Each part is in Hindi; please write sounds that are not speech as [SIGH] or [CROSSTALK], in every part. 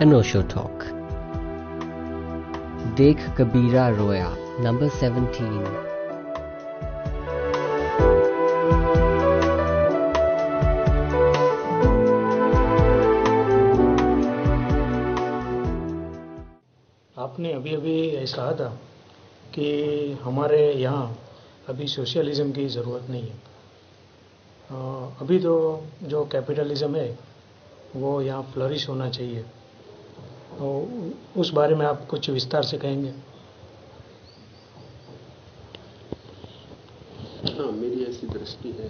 Anosho Talk. Dekh Kabira Roya, number 17. आपने अभी अभी कहा था कि हमारे यहाँ अभी सोशलिज्म की ज़रूरत नहीं है अभी तो जो कैपिटलिज्म है वो यहाँ फ्लरिश होना चाहिए तो उस बारे में आप कुछ विस्तार से कहेंगे। हाँ मेरी ऐसी दृष्टि है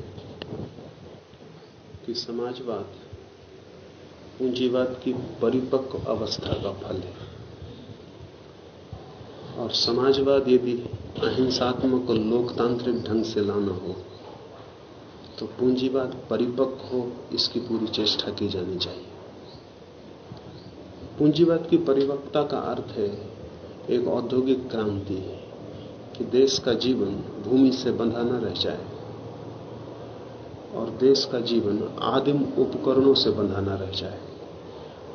कि समाजवाद पूंजीवाद की परिपक्व अवस्था का फल है। और समाजवाद यदि अहिंसात्मक और लोकतांत्रिक ढंग से लाना हो तो पूंजीवाद परिपक्व हो, इसकी पूरी चेष्टा की जानी चाहिए। पूंजीवाद की परिपक्वता का अर्थ है एक औद्योगिक क्रांति कि देश का जीवन भूमि से बंधा न रह जाए और देश का जीवन आदिम उपकरणों से बंधा न रह जाए।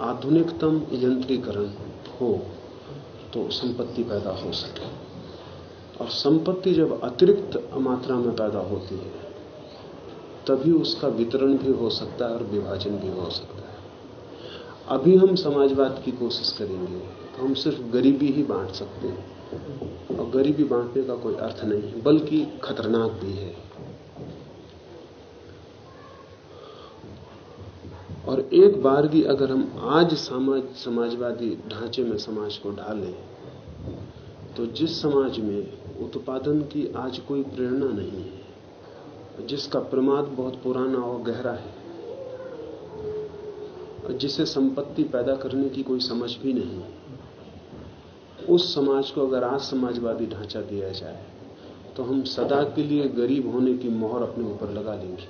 आधुनिकतम यंत्रीकरण हो तो संपत्ति पैदा हो सके। और संपत्ति जब अतिरिक्त मात्रा में पैदा होती है, तभी उसका वितरण भी हो सकता है और विभाजन भी हो सकता है। अभी हम समाजवाद की कोशिश करेंगे तो हम सिर्फ़ गरीबी ही बांट सकते हैं। और गरीबी बांटने का कोई अर्थ नहीं है, बल्कि खतरनाक भी है। और एक बार भी अगर हम आज समाज, समाजवादी ढांचे में समाज को ढालें तो जिस समाज में उत्पादन की आज कोई प्रेरणा नहीं है, जिसका प्रमाद बहुत पुराना और गहरा है जिसे संपत्ति पैदा करने की कोई समझ भी नहीं। उस समाज को अगर आज समाजवादी ढांचा दिया जाए तो हम सदा के लिए गरीब होने की मोहर अपने ऊपर लगा लेंगे।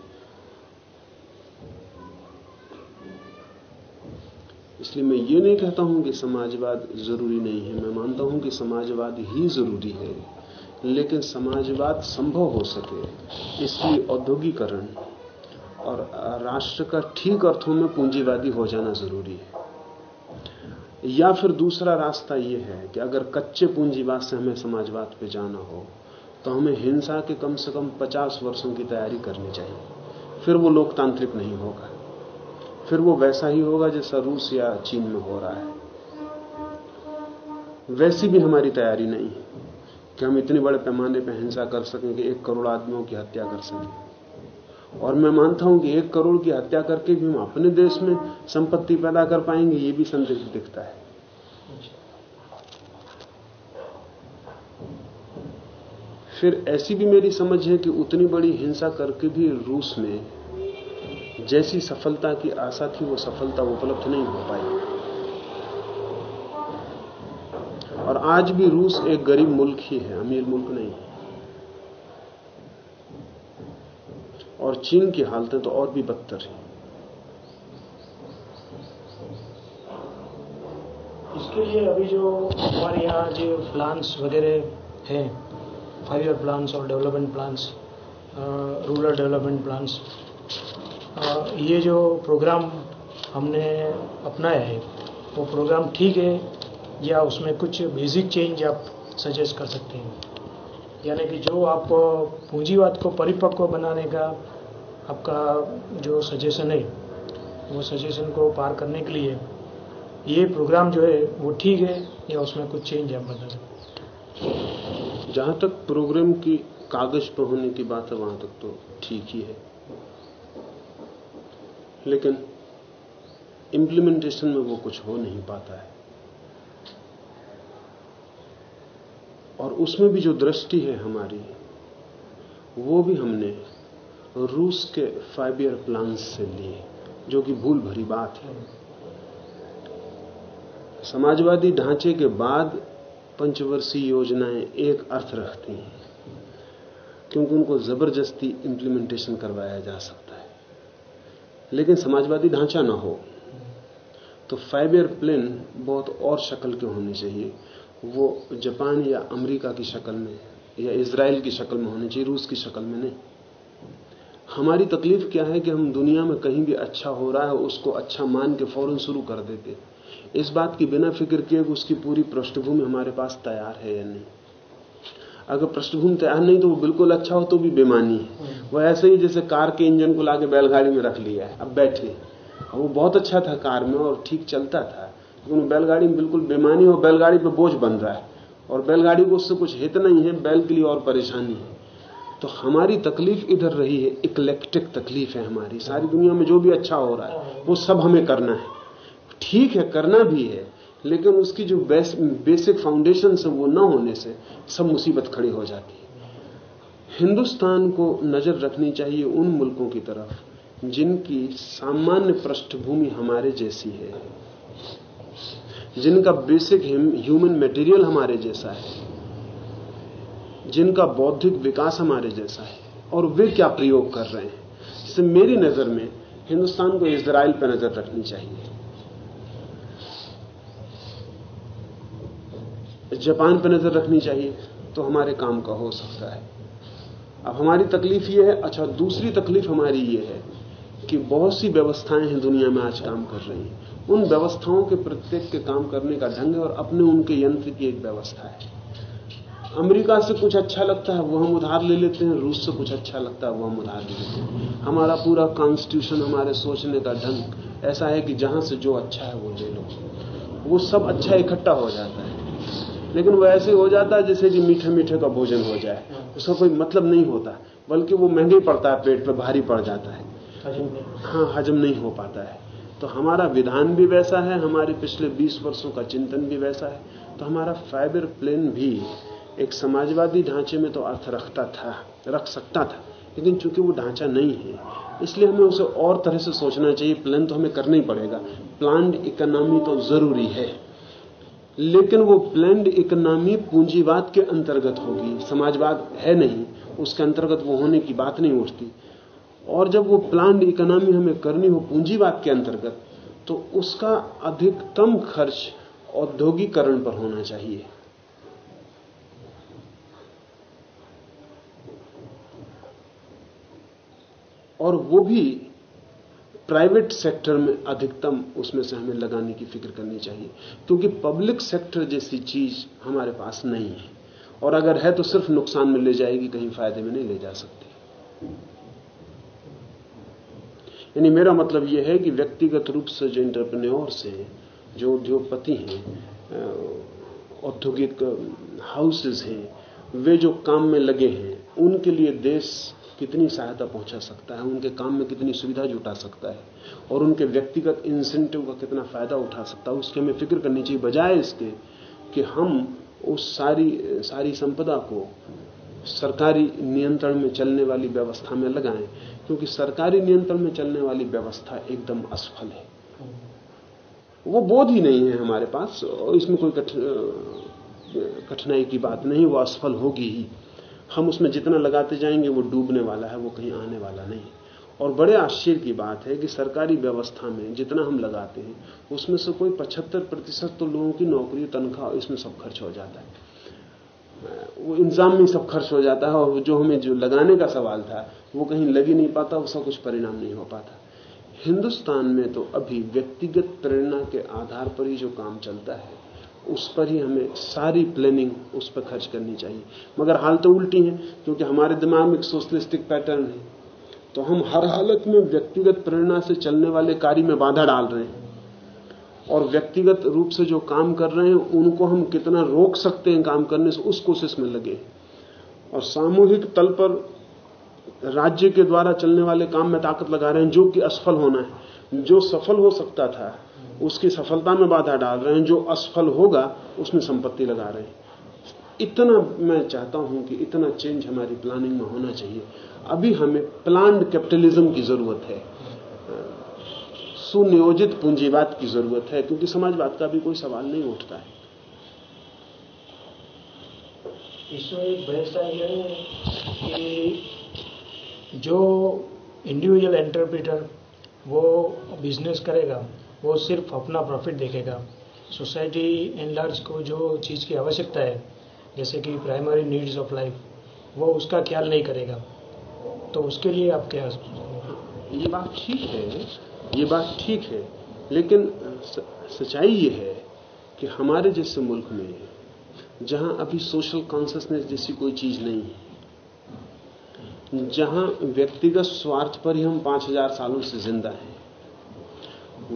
इसलिए मैं ये नहीं कहता हूँ कि समाजवाद ज़रूरी नहीं है। मैं मानता हूँ कि समाजवाद ही ज़रूरी है, लेकिन समाजवाद संभव हो सके इसलिए औद्योगिकरण और राष्ट्र का ठीक अर्थों में पूंजीवादी हो जाना ज़रूरी है। या फिर दूसरा रास्ता यह है कि अगर कच्चे पूंजीवाद से हमें समाजवाद पे जाना हो तो हमें हिंसा के कम से कम 50 वर्षों की तैयारी करनी चाहिए। फिर वो लोकतांत्रिक नहीं होगा। फिर वो वैसा ही होगा जैसा रूस या चीन में हो रहा है। वैसी भी हमारी तैयारी नहीं है कि हम इतने बड़े पैमाने पर हिंसा कर सकें कि एक करोड़ आदमियों की हत्या कर सकें। और मैं मानता हूँ कि एक करोड़ की हत्या करके भी हम अपने देश में संपत्ति पैदा कर पाएँगे, ये भी संदिग्ध दिखता है। फिर ऐसी भी मेरी समझ है कि उतनी बड़ी हिंसा करके भी रूस में जैसी सफलता की आशा थी, वो सफलता उपलब्ध नहीं हो पाई। और आज भी रूस एक गरीब मुल्क ही है, अमीर मुल्क नहीं। और चीन की हालतें तो और भी बदतर हैं। इसके लिए अभी जो हमारे यहाँ जो प्लान्स वगैरह हैं फाइव ईयर प्लान्स और development plans rural development plans ये जो प्रोग्राम हमने अपनाया है, वो प्रोग्राम ठीक है या उसमें कुछ बेसिक चेंज आप सजेस्ट कर सकते हैं? यानी कि जो आप पूंजीवाद को परिपक्व बनाने का आपका जो सजेशन है, वो सजेशन को पार करने के लिए ये प्रोग्राम जो है, वो ठीक है या उसमें कुछ चेंज आप बता सकते जहाँ तक प्रोग्राम की कागज़ पर होने की बात है, वहाँ तक तो ठीक ही है। लेकिन इम्प्लीमेंटेशन में वो कुछ हो नहीं पाता है। और उसमें भी जो दृष्टि है हमारी, वो भी हमने रूस के फाइव ईयर प्लान से लिए जो कि भूल भरी बात है। समाजवादी ढांचे के बाद पंचवर्षीय योजनाएँ एक अर्थ रखती हैं, क्योंकि उनको ज़बरदस्ती इंप्लीमेंटेशन करवाया जा सकता है। लेकिन समाजवादी ढांचा ना हो तो फाइव ईयर प्लान बहुत और शक्ल के होने चाहिए। वो जापान या अमेरिका की शक्ल में या इसराइल की शक्ल में होनी चाहिए, रूस की शक्ल में नहीं। हमारी तकलीफ़ क्या है कि हम दुनिया में कहीं भी अच्छा हो रहा है, उसको अच्छा मान के फ़ौरन शुरू कर देते इस बात की बिना फ़िक्र किए कि उसकी पूरी पृष्ठभूमि हमारे पास तैयार है या नहीं। अगर पृष्ठभूमि तैयार नहीं तो वो बिल्कुल अच्छा हो तो भी बेमानी है। वो ऐसे ही जैसे कार के इंजन को लाके बैलगाड़ी में रख लिया है, अब बैठे। वो बहुत अच्छा था कार में और ठीक चलता था। लेकिन बैलगाड़ी में बिल्कुल बेमानी और बैलगाड़ी पर बोझ बन रहा है। और बैलगाड़ी को उससे कुछ हित नहीं है बैल के लिए और परेशानी है। तो हमारी तकलीफ़ इधर रही है इकलेक्टिक तकलीफ़ है हमारी। सारी दुनिया में जो भी अच्छा हो रहा है वो सब हमें करना है। ठीक है करना भी है लेकिन उसकी जो बेस, बेसिक फाउंडेशन है वो ना होने से सब मुसीबत खड़ी हो जाती है। हिंदुस्तान को नज़र रखनी चाहिए उन मुल्कों की तरफ़ जिनकी सामान्य पृष्ठभूमि हमारे जैसी है। जिनका बेसिक ह्यूमन मटेरियल हमारे जैसा है, जिनका बौद्धिक विकास हमारे जैसा है, और वे क्या प्रयोग कर रहे हैं? इससे मेरी नज़र में हिंदुस्तान को इसराइल पर नज़र रखनी चाहिए। जापान पर नज़र रखनी चाहिए तो हमारे काम का हो सकता है। अब हमारी तकलीफ़ यह है अच्छा दूसरी तकलीफ़ हमारी यह है कि बहुत सी व्यवस्थाएँ हैं दुनिया में आज काम कर रही हैं। उन व्यवस्थाओं के प्रत्येक के काम करने का ढंग है और अपने उनके यंत्र की एक व्यवस्था है। अमेरिका से कुछ अच्छा लगता है, वो हम उधार ले लेते हैं। रूस से कुछ अच्छा लगता है, वो हम उधार ले लेते हैं। हमारा पूरा कॉन्स्टिट्यूशन हमारे सोचने का ढंग ऐसा है कि जहाँ से जो अच्छा है वो ले लो। वो सब अच्छा इकट्ठा हो जाता है। लेकिन वो ऐसे हो जाता है जैसे कि मीठे मीठे का भोजन हो जाए। उसका कोई मतलब नहीं होता, बल्कि वो महँगे पड़ता है, पेट पे भारी पड़ जाता है। हाँ हजम नहीं हो पाता है। तो हमारा विधान भी वैसा है, हमारे पिछले 20 वर्षों का चिंतन भी वैसा है। तो हमारा फाइबर प्लेन भी एक समाजवादी ढांचे में तो अर्थ रखता था, रख सकता था, लेकिन चूँकि वो ढांचा नहीं है, इसलिए हमें उसे और तरह से सोचना चाहिए। प्लान तो हमें करना ही पड़ेगा। प्लान्ड इकोनॉमी तो ज़रूरी है, लेकिन वो प्लान्ड इकोनॉमी पूंजीवाद के अंतर्गत होगी। समाजवाद है नहीं, उसके अंतर्गत वो होने की बात नहीं उठती। और जब वो प्लान इकोनॉमी हमें करनी हो पूंजीवाद के अंतर्गत तो उसका अधिकतम खर्च औद्योगिकरण पर होना चाहिए। और वो भी प्राइवेट सेक्टर में अधिकतम उसमें से हमें लगाने की फ़िक्र करनी चाहिए, क्योंकि पब्लिक सेक्टर जैसी चीज़ हमारे पास नहीं है। और अगर है तो सिर्फ़ नुकसान में ले जाएगी, कहीं फ़ायदे में नहीं ले जा सकती। यानी मेरा मतलब यह है कि व्यक्तिगत रूप से जो इंटरप्रेन्योर्स हैं जो उद्योगपति हैं औद्योगिक हाउसेस हैं, वे जो काम में लगे हैं, उनके लिए देश कितनी सहायता पहुँचा सकता है, उनके काम में कितनी सुविधा जुटा सकता है, और उनके व्यक्तिगत इंसेंटिव का कितना फ़ायदा उठा सकता है, उसकी हमें फ़िक्र करनी चाहिए, बजाय इसके कि हम उस सारी सारी संपदा को सरकारी नियंत्रण में चलने वाली व्यवस्था में लगाएँ क्योंकि सरकारी नियंत्रण में चलने वाली व्यवस्था एकदम असफल है। वो बोध ही नहीं है हमारे पास, और इसमें कोई कठिनाई की बात नहीं, वो असफल होगी ही। हम उसमें जितना लगाते जाएँगे, वो डूबने वाला है, वो कहीं आने वाला नहीं। और बड़े आश्चर्य की बात है कि सरकारी व्यवस्था में जितना हम लगाते हैं, उसमें से कोई पचहत्तर प्रतिशत तो लोगों की नौकरी, तनख्वाह, इसमें सब खर्च हो जाता है। वो इंतज़ाम में सब खर्च हो जाता है और जो हमें जो लगाने का सवाल था, वो कहीं लग ही नहीं पाता उसका कुछ परिणाम नहीं हो पाता। हिंदुस्तान में तो अभी व्यक्तिगत प्रेरणा के आधार पर ही जो काम चलता है, उस पर ही हमें सारी प्लानिंग उस पर खर्च करनी चाहिए। मगर हाल तो उल्टी है, क्योंकि हमारे दिमाग में एक सोशलिस्टिक पैटर्न है। तो हम हर हालत में व्यक्तिगत प्रेरणा से चलने वाले कार्य में बाधा डाल रहे हैं। और व्यक्तिगत रूप से जो काम कर रहे हैं, उनको हम कितना रोक सकते हैं काम करने से, उस कोशिश में लगे और सामूहिक तल पर राज्य के द्वारा चलने वाले काम में ताकत लगा रहे हैं, जो कि असफल होना है। जो सफल हो सकता था, उसकी सफलता में बाधा डाल रहे हैं, जो असफल होगा, उसमें संपत्ति लगा रहे हैं। इतना मैं चाहता हूँ कि इतना चेंज हमारी प्लानिंग में होना चाहिए। अभी हमें प्लान्ड कैपिटलिज्म की ज़रूरत है। सुनियोजित पूंजीवाद की ज़रूरत है क्योंकि समाजवाद का भी कोई सवाल नहीं उठता है। इसमें एक यह है कि जो इंडिविजुअल एंटरप्रीटर वो बिज़नेस करेगा वो सिर्फ़ अपना प्रॉफिट देखेगा। सोसाइटी इन लार्ज को जो चीज़ की आवश्यकता है जैसे कि प्राइमरी नीड्स ऑफ़ लाइफ वो उसका ख्याल नहीं करेगा। तो उसके लिए आप क्या ये बात ठीक है ये बात ठीक है, लेकिन सच्चाई ये है कि हमारे जैसे मुल्क में, जहाँ अभी सोशल कॉन्सियसनेस जैसी कोई चीज़ नहीं है, जहाँ व्यक्तिगत स्वार्थ पर ही हम पाँच हज़ार सालों से ज़िंदा हैं,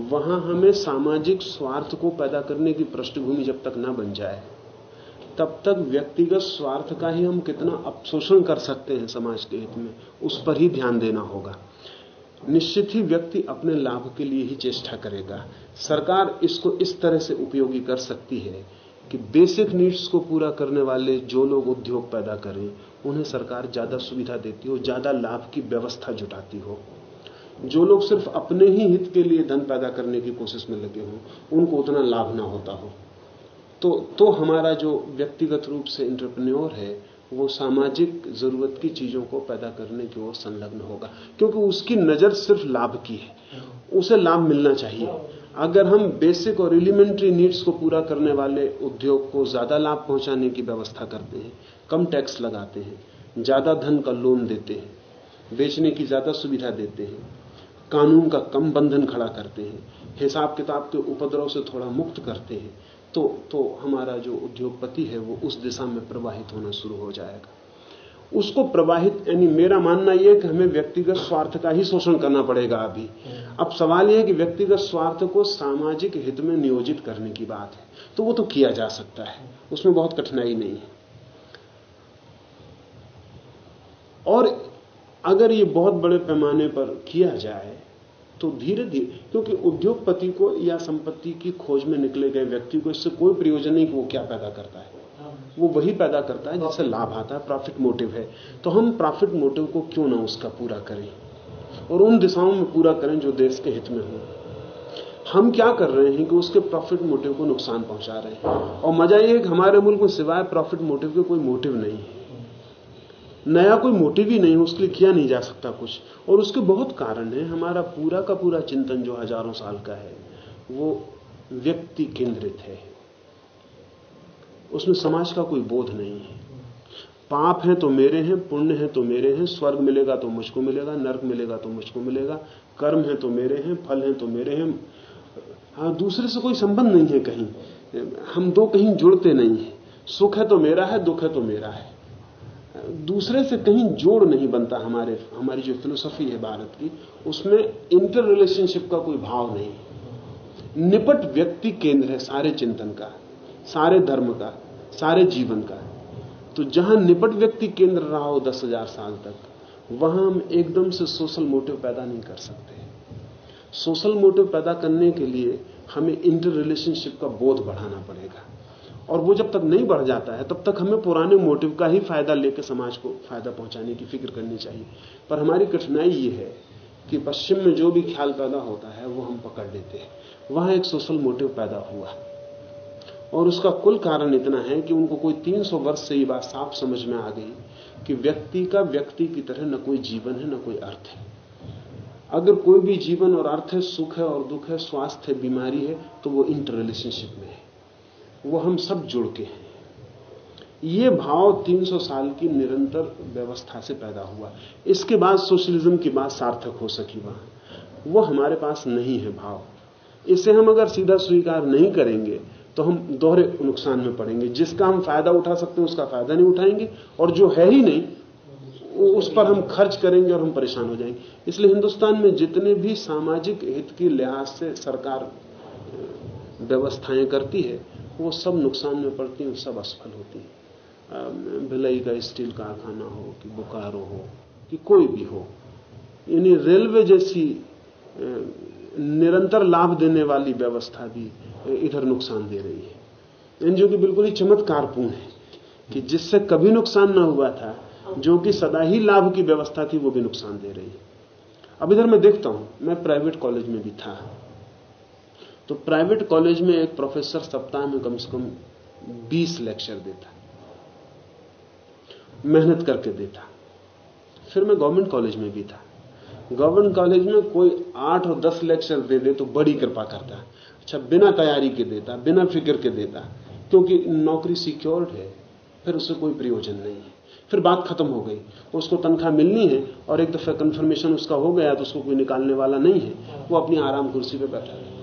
वहाँ हमें सामाजिक स्वार्थ को पैदा करने की पृष्ठभूमि जब तक ना बन जाए, तब तक व्यक्तिगत स्वार्थ का ही हम कितना अपशोषण कर सकते हैं समाज के हित में, उस पर ही ध्यान देना होगा। निश्चित ही व्यक्ति अपने लाभ के लिए ही चेष्टा करेगा। सरकार इसको इस तरह से उपयोगी कर सकती है कि बेसिक नीड्स को पूरा करने वाले जो लोग उद्योग पैदा करें, उन्हें सरकार ज़्यादा सुविधा देती हो, ज़्यादा लाभ की व्यवस्था जुटाती हो। जो लोग सिर्फ़ अपने ही हित के लिए धन पैदा करने की कोशिश में लगे हों, उनको उतना लाभ ना होता हो। तो तो हमारा जो व्यक्तिगत रूप से इंटरप्रेन्योर है वो सामाजिक ज़रूरत की चीज़ों को पैदा करने की ओर संलग्न होगा। क्योंकि उसकी नज़र सिर्फ़ लाभ की है। उसे लाभ मिलना चाहिए। अगर हम बेसिक और एलिमेंट्री नीड्स को पूरा करने वाले उद्योग को ज़्यादा लाभ पहुँचाने की व्यवस्था करते हैं, कम टैक्स लगाते हैं, ज़्यादा धन का लोन देते हैं, बेचने की ज़्यादा सुविधा देते हैं, कानून का कम बंधन खड़ा करते हैं हिसाब किताब के उपद्रव से थोड़ा मुक्त करते हैं तो तो हमारा जो उद्योगपति है वो उस दिशा में प्रवाहित होना शुरू हो जाएगा। उसको प्रवाहित, यानी मेरा मानना यह कि हमें व्यक्तिगत स्वार्थ का ही शोषण करना पड़ेगा अभी। अब सवाल यह है कि व्यक्तिगत स्वार्थ को सामाजिक हित में नियोजित करने की बात है तो वो तो किया जा सकता है, उसमें बहुत कठिनाई नहीं है। और अगर ये बहुत बड़े पैमाने पर किया जाए तो धीरे धीरे, क्योंकि उद्योगपति को या संपत्ति की खोज में निकले गए व्यक्ति को इससे कोई प्रयोजन नहीं कि वो क्या पैदा करता है। वो वही पैदा करता है जिससे लाभ आता है प्रॉफिट मोटिव है। तो हम प्रॉफिट मोटिव को क्यों ना उसका पूरा करें? और उन दिशाओं में पूरा करें जो देश के हित में हो। हम क्या कर रहे हैं कि उसके प्रॉफिट मोटिव को नुकसान पहुँचा रहे हैं। और मज़ा यह है कि हमारे मुल्क में सिवाय प्रॉफिट मोटिव के कोई मोटिव नहीं है। नया कोई मोटिव ही नहीं उसके लिए किया नहीं जा सकता कुछ। और उसके बहुत कारण है। हमारा पूरा का पूरा चिंतन जो हज़ारों साल का है, वो व्यक्ति केंद्रित है। उसमें समाज का कोई बोध नहीं है। पाप है तो मेरे हैं, पुण्य है तो मेरे हैं, स्वर्ग मिलेगा तो मुझको मिलेगा, नर्क मिलेगा तो मुझको मिलेगा, कर्म है तो मेरे हैं, फल है तो मेरे हैं। हाँ दूसरे से कोई संबंध नहीं है कहीं। हम दो कहीं जुड़ते नहीं है। सुख है तो मेरा है, दुख है तो मेरा है। दूसरे से कहीं जोड़ नहीं बनता हमारे, हमारी जो फिलोसफी है भारत की, उसमें इंटर रिलेशनशिप का कोई भाव नहीं निपट व्यक्ति केंद्र है सारे चिंतन का, सारे धर्म का, सारे जीवन का। तो जहाँ निपट व्यक्ति केंद्र रहा हो दस हज़ार साल तक, वहाँ हम एकदम से सोशल मोटिव पैदा नहीं कर सकते सोशल मोटिव पैदा करने के लिए हमें इंटर रिलेशनशिप का बोध बढ़ाना पड़ेगा। और वो जब तक नहीं बढ़ जाता है, तब तक हमें पुराने मोटिव का ही फ़ायदा लेकर समाज को फ़ायदा पहुँचाने की फ़िक्र करनी चाहिए। पर हमारी कठिनाई ये है कि पश्चिम में जो भी ख्याल पैदा होता है, वो हम पकड़ लेते हैं। वहाँ एक सोशल मोटिव पैदा हुआ। और उसका कुल कारण इतना है कि उनको कोई 300 वर्ष से ये बात साफ़ समझ में आ गई कि व्यक्ति का व्यक्ति की तरह न कोई जीवन है, न कोई अर्थ है। अगर कोई भी जीवन और अर्थ है, सुख है और दुख है, स्वास्थ्य है, बीमारी है तो वो इंटर रिलेशनशिप में है। वो हम सब जुड़ के हैं। ये भाव 300 साल की निरंतर व्यवस्था से पैदा हुआ। इसके बाद सोशलिज्म की बात सार्थक हो सकी वहाँ। वो हमारे पास नहीं है भाव। इसे हम अगर सीधा स्वीकार नहीं करेंगे तो हम दोहरे नुकसान में पड़ेंगे। जिसका हम फ़ायदा उठा सकते हैं, उसका फ़ायदा नहीं उठाएँगे, और जो है ही नहीं उस पर हम खर्च करेंगे और हम परेशान हो जाएँगे। इसलिए हिंदुस्तान में जितने भी सामाजिक हित के लिहाज से सरकार व्यवस्थाएँ करती है वो सब नुकसान में पड़ती हैं सब असफल होती हैं। भिलाई का स्टील कारखाना हो कि बोकारो हो कि कोई भी हो, यानी रेलवे जैसी निरंतर लाभ देने वाली व्यवस्था भी इधर नुकसान दे रही है। जो कि बिल्कुल ही चमत्कारपूर्ण है कि जिससे कभी नुकसान ना हुआ था, जो कि सदा ही लाभ की व्यवस्था थी, वो भी नुकसान दे रही है। अब इधर मैं देखता हूँ, मैं प्राइवेट कॉलेज में भी था। तो प्राइवेट कॉलेज में एक प्रोफेसर सप्ताह में कम से कम 20 लेक्चर देता, मेहनत करके देता। फिर मैं गवर्नमेंट कॉलेज में भी था। गवर्नमेंट कॉलेज में कोई आठ और दस लेक्चर दे दे तो बड़ी कृपा करता। अच्छा बिना तैयारी के देता, बिना फ़िक्र के देता, क्योंकि नौकरी सिक्योर्ड है, फिर उससे कोई प्रयोजन नहीं है। फिर बात खत्म हो गई, उसको तनख्वाह मिलनी है और एक दफ़ा कंफर्मेशन उसका हो गया तो उसको कोई निकालने वाला नहीं है, वो अपनी आराम कुर्सी पर बैठा है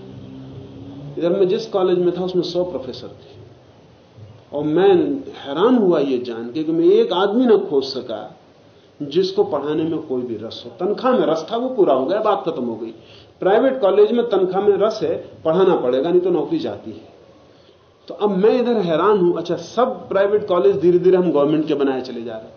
इधर मैं जिस कॉलेज में था, उसमें सौ प्रोफेसर थे। और मैं हैरान हुआ ये जान के कि मैं एक आदमी ना खोज सका, जिसको पढ़ाने में कोई भी रस हो। तनख्वाह में रस था, वो पूरा हो गया, बात खत्म हो गई। प्राइवेट कॉलेज में तनख्वाह में रस है, पढ़ाना पड़ेगा, नहीं तो नौकरी जाती है। तो अब मैं इधर हैरान हूँ अच्छा सब प्राइवेट कॉलेज धीरे धीरे हम गवर्नमेंट के बनाए चले जा रहे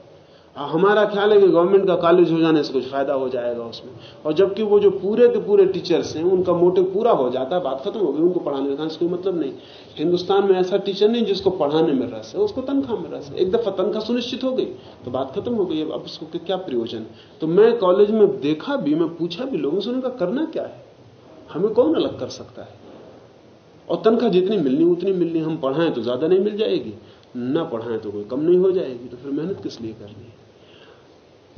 हमारा ख्याल है कि गवर्नमेंट का कॉलेज हो जाने से कुछ फ़ायदा हो जाएगा उसमें। और जबकि वो जो पूरे के पूरे टीचर्स हैं, उनका मोटिव पूरा हो जाता है, बात खत्म हो गई, उनको पढ़ाने का कोई मतलब नहीं। हिंदुस्तान में ऐसा टीचर नहीं जिसको पढ़ाने में रस है, उसको तनख्वाह में रस है। एक दफ़ा तनख्वाह सुनिश्चित हो गई तो बात खत्म हो गई, अब उसको क्या प्रयोजन? तो मैं कॉलेज में देखा भी, मैं पूछा भी लोगों से, उनका करना क्या है? हमें कौन अलग कर सकता है? और तनख्वाह जितनी मिलनी, उतनी मिलनी, हम पढ़ाएँ तो ज़्यादा नहीं मिल जाएगी, ना पढ़ाएँ तो कोई कम नहीं हो जाएगी तो फिर मेहनत किस लिए करनी है?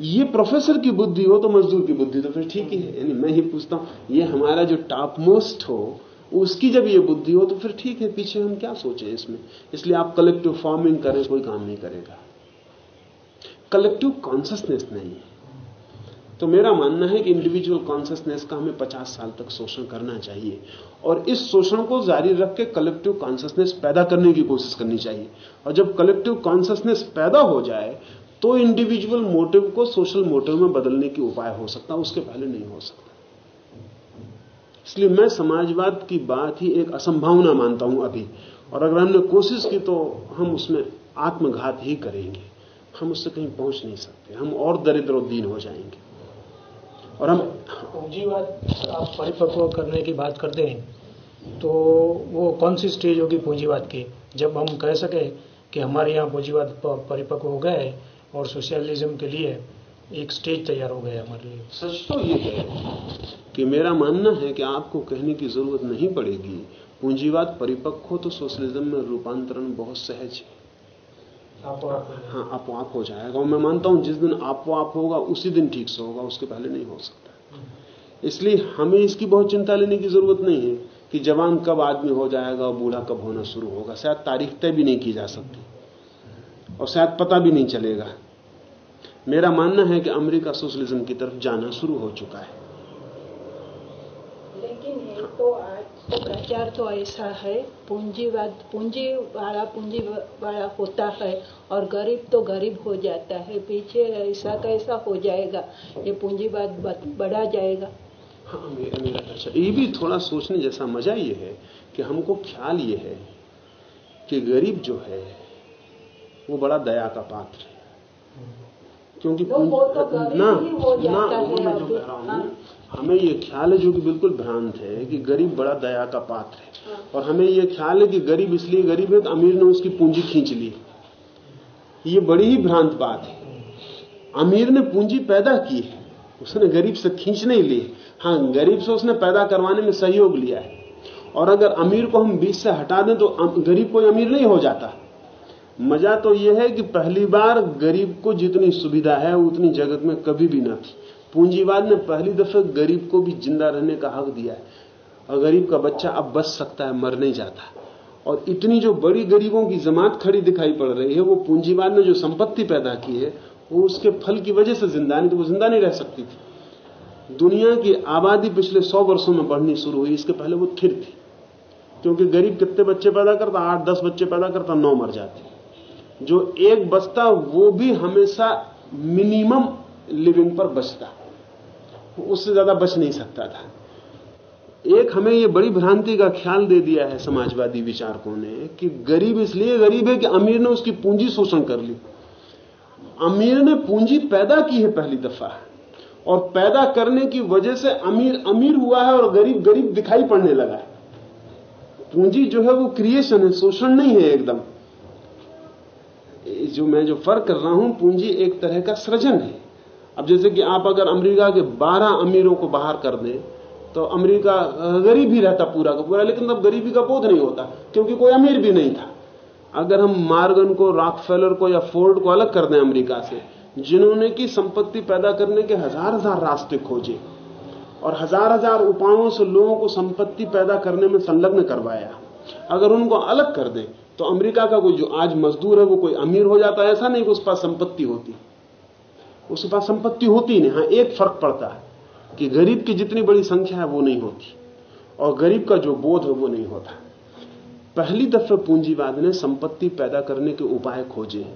ये प्रोफेसर की बुद्धि हो तो मजदूर की बुद्धि तो फिर ठीक ही है। यानी मैं ही पूछता हूँ, ये हमारा जो टॉप मोस्ट हो, उसकी जब ये बुद्धि हो तो फिर ठीक है, पीछे हम क्या सोचे इसमें? इसलिए आप कलेक्टिव फॉर्मिंग करें, कोई काम नहीं करेगा। कलेक्टिव कॉन्सियसनेस नहीं है। तो मेरा मानना है कि इंडिविजुअल कॉन्सियसनेस का हमें 50 साल तक शोषण करना चाहिए और इस शोषण को जारी रख के कलेक्टिव कॉन्सियसनेस पैदा करने की कोशिश करनी चाहिए। और जब कलेक्टिव कॉन्सियसनेस पैदा हो जाए तो इंडिविजुअल मोटिव को सोशल मोटिव में बदलने की उपाय हो सकता, उसके पहले नहीं हो सकता। इसलिए मैं समाजवाद की बात ही एक असंभावना मानता हूँ अभी। और अगर हमने कोशिश की तो हम उसमें आत्मघात ही करेंगे। हम उससे कहीं पहुँच नहीं सकते, हम और दरिद्र दीन हो जाएँगे। और हम पूंजीवाद आप परिपक्व करने की बात करते हैं तो वो कौन सी स्टेज होगी पूंजीवाद की? जब हम कह सके कि हमारे यहाँ पूंजीवाद परिपक्व हो है और सोशलिज्म के लिए एक स्टेज तैयार हो गया हमारे लिए। सच तो ये है कि मेरा मानना है कि आपको कहने की ज़रूरत नहीं पड़ेगी। पूंजीवाद परिपक्व हो तो सोशलिज्म में रूपांतरण बहुत सहज है। हाँ आपो आप हो जाएगा। और मैं मानता हूँ जिस दिन आपो आप होगा उसी दिन ठीक से होगा उसके पहले नहीं हो सकता। इसलिए हमें इसकी बहुत चिंता लेने की ज़रूरत नहीं है कि जवान कब आदमी हो जाएगा और बूढ़ा कब होना शुरू होगा। शायद तारीख तय भी नहीं की जा सकती। और शायद पता भी नहीं चलेगा। मेरा मानना है कि अमेरिका सोशलिज्म की तरफ़ जाना शुरू हो चुका है। लेकिन है तो आज तो प्रचार तो ऐसा है पूंजीवाद पूंजी वाला पूंजी वाला होता है और गरीब तो गरीब हो जाता है। पीछे ऐसा कैसा हो जाएगा ये पूंजीवाद बढ़ा जाएगा। हाँ मेरा अच्छा ये भी थोड़ा सोचने जैसा मज़ा ये है कि हमको ख्याल ये है कि गरीब जो है वो बड़ा दया का पात्र है। क्योंकि तो तो ना ना मैं जो कह रहा हूँ हाँ। हमें ये ख्याल है जो कि बिल्कुल भ्रांत है कि गरीब बड़ा दया का पात्र है। हाँ। और हमें ये ख्याल है कि गरीब इसलिए गरीब है तो अमीर ने उसकी पूंजी खींच ली। ये बड़ी ही भ्रांत बात है। अमीर ने पूंजी पैदा की है उसने गरीब से खींच नहीं ली। हाँ गरीब से उसने पैदा करवाने में सहयोग लिया है। और अगर अमीर को हम बीच से हटा दें तो गरीब कोई अमीर नहीं हो जाता। मज़ा तो यह है कि पहली बार गरीब को जितनी सुविधा है, उतनी जगत में कभी भी ना थी। पूंजीवाद ने पहली दफे गरीब को भी ज़िंदा रहने का हक दिया है। और गरीब का बच्चा अब बच सकता है, मर नहीं जाता। और इतनी जो बड़ी गरीबों की जमात खड़ी दिखाई पड़ रही है, वो पूंजीवाद ने जो संपत्ति पैदा की है, वो उसके फल की वजह से ज़िंदा नहीं तो वो ज़िंदा नहीं रह सकती थी। दुनिया की आबादी पिछले सौ वर्षों में बढ़नी शुरू हुई, इसके पहले वो थिर थी। क्योंकि गरीब कितने बच्चे पैदा करता? आठ, दस बच्चे पैदा करता, नौ मर जाते। जो एक बचता, वो भी हमेशा मिनिमम लिविंग पर बचता। उससे ज़्यादा बच नहीं सकता था। एक हमें ये बड़ी भ्रांति का ख्याल दे दिया है समाजवादी विचारकों ने कि गरीब इसलिए गरीब है कि अमीर ने उसकी पूंजी शोषण कर ली। अमीर ने पूंजी पैदा की है पहली दफ़ा और पैदा करने की वजह से अमीर अमीर हुआ है और गरीब गरीब दिखाई पड़ने लगा है। पूंजी जो है वो क्रिएशन है, शोषण नहीं है एकदम। जो मैं जो फ़र्क कर रहा हूँ, पूंजी एक तरह का सृजन है। अब जैसे कि आप अगर अमेरिका के 12 अमीरों को बाहर कर दें तो अमेरिका गरीब ही रहता पूरा का पूरा, लेकिन तब गरीबी का बोध नहीं होता, क्योंकि कोई अमीर भी नहीं था। अगर हम मार्गन को रॉकफेलर को या फोर्ड को अलग कर दें अमेरिका से, जिन्होंने की संपत्ति पैदा करने के हज़ार हज़ार रास्ते खोजे और हज़ार हज़ार उपायों से लोगों को संपत्ति पैदा करने में संलग्न करवाया, अगर उनको अलग कर दें तो अमेरिका का कोई जो आज मजदूर है, वो कोई अमीर हो जाता है, ऐसा नहीं कि उस पास संपत्ति होती। उसके पास संपत्ति होती नहीं। हाँ एक फ़र्क पड़ता है कि गरीब की जितनी बड़ी संख्या है, वो नहीं होती। और गरीब का जो बोध है, वो नहीं होता। पहली दफे पूंजीवाद ने संपत्ति पैदा करने के उपाय खोजे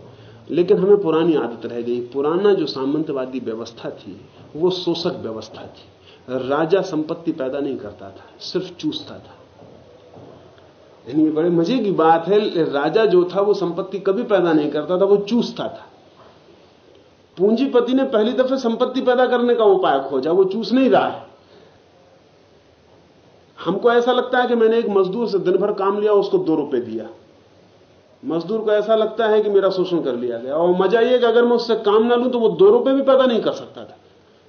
लेकिन हमें पुरानी आदत रह गई। पुराना जो सामंतवादी व्यवस्था थी, वो शोषक व्यवस्था थी। राजा संपत्ति पैदा नहीं करता था, सिर्फ़ चूसता था। यानी बड़े मज़े की बात है, राजा जो था वो संपत्ति कभी पैदा नहीं करता था, वो चूसता था। पूंजीपति ने पहली दफे संपत्ति पैदा करने का उपाय खोजा, वो चूस नहीं रहा है। हमको ऐसा लगता है कि मैंने एक मजदूर से दिन भर काम लिया, उसको दो रुपए दिया। मजदूर को ऐसा लगता है कि मेरा शोषण कर लिया गया। और मज़ा यह कि अगर मैं उससे काम ना लूँ तो वो दो रुपए भी पैदा नहीं कर सकता था।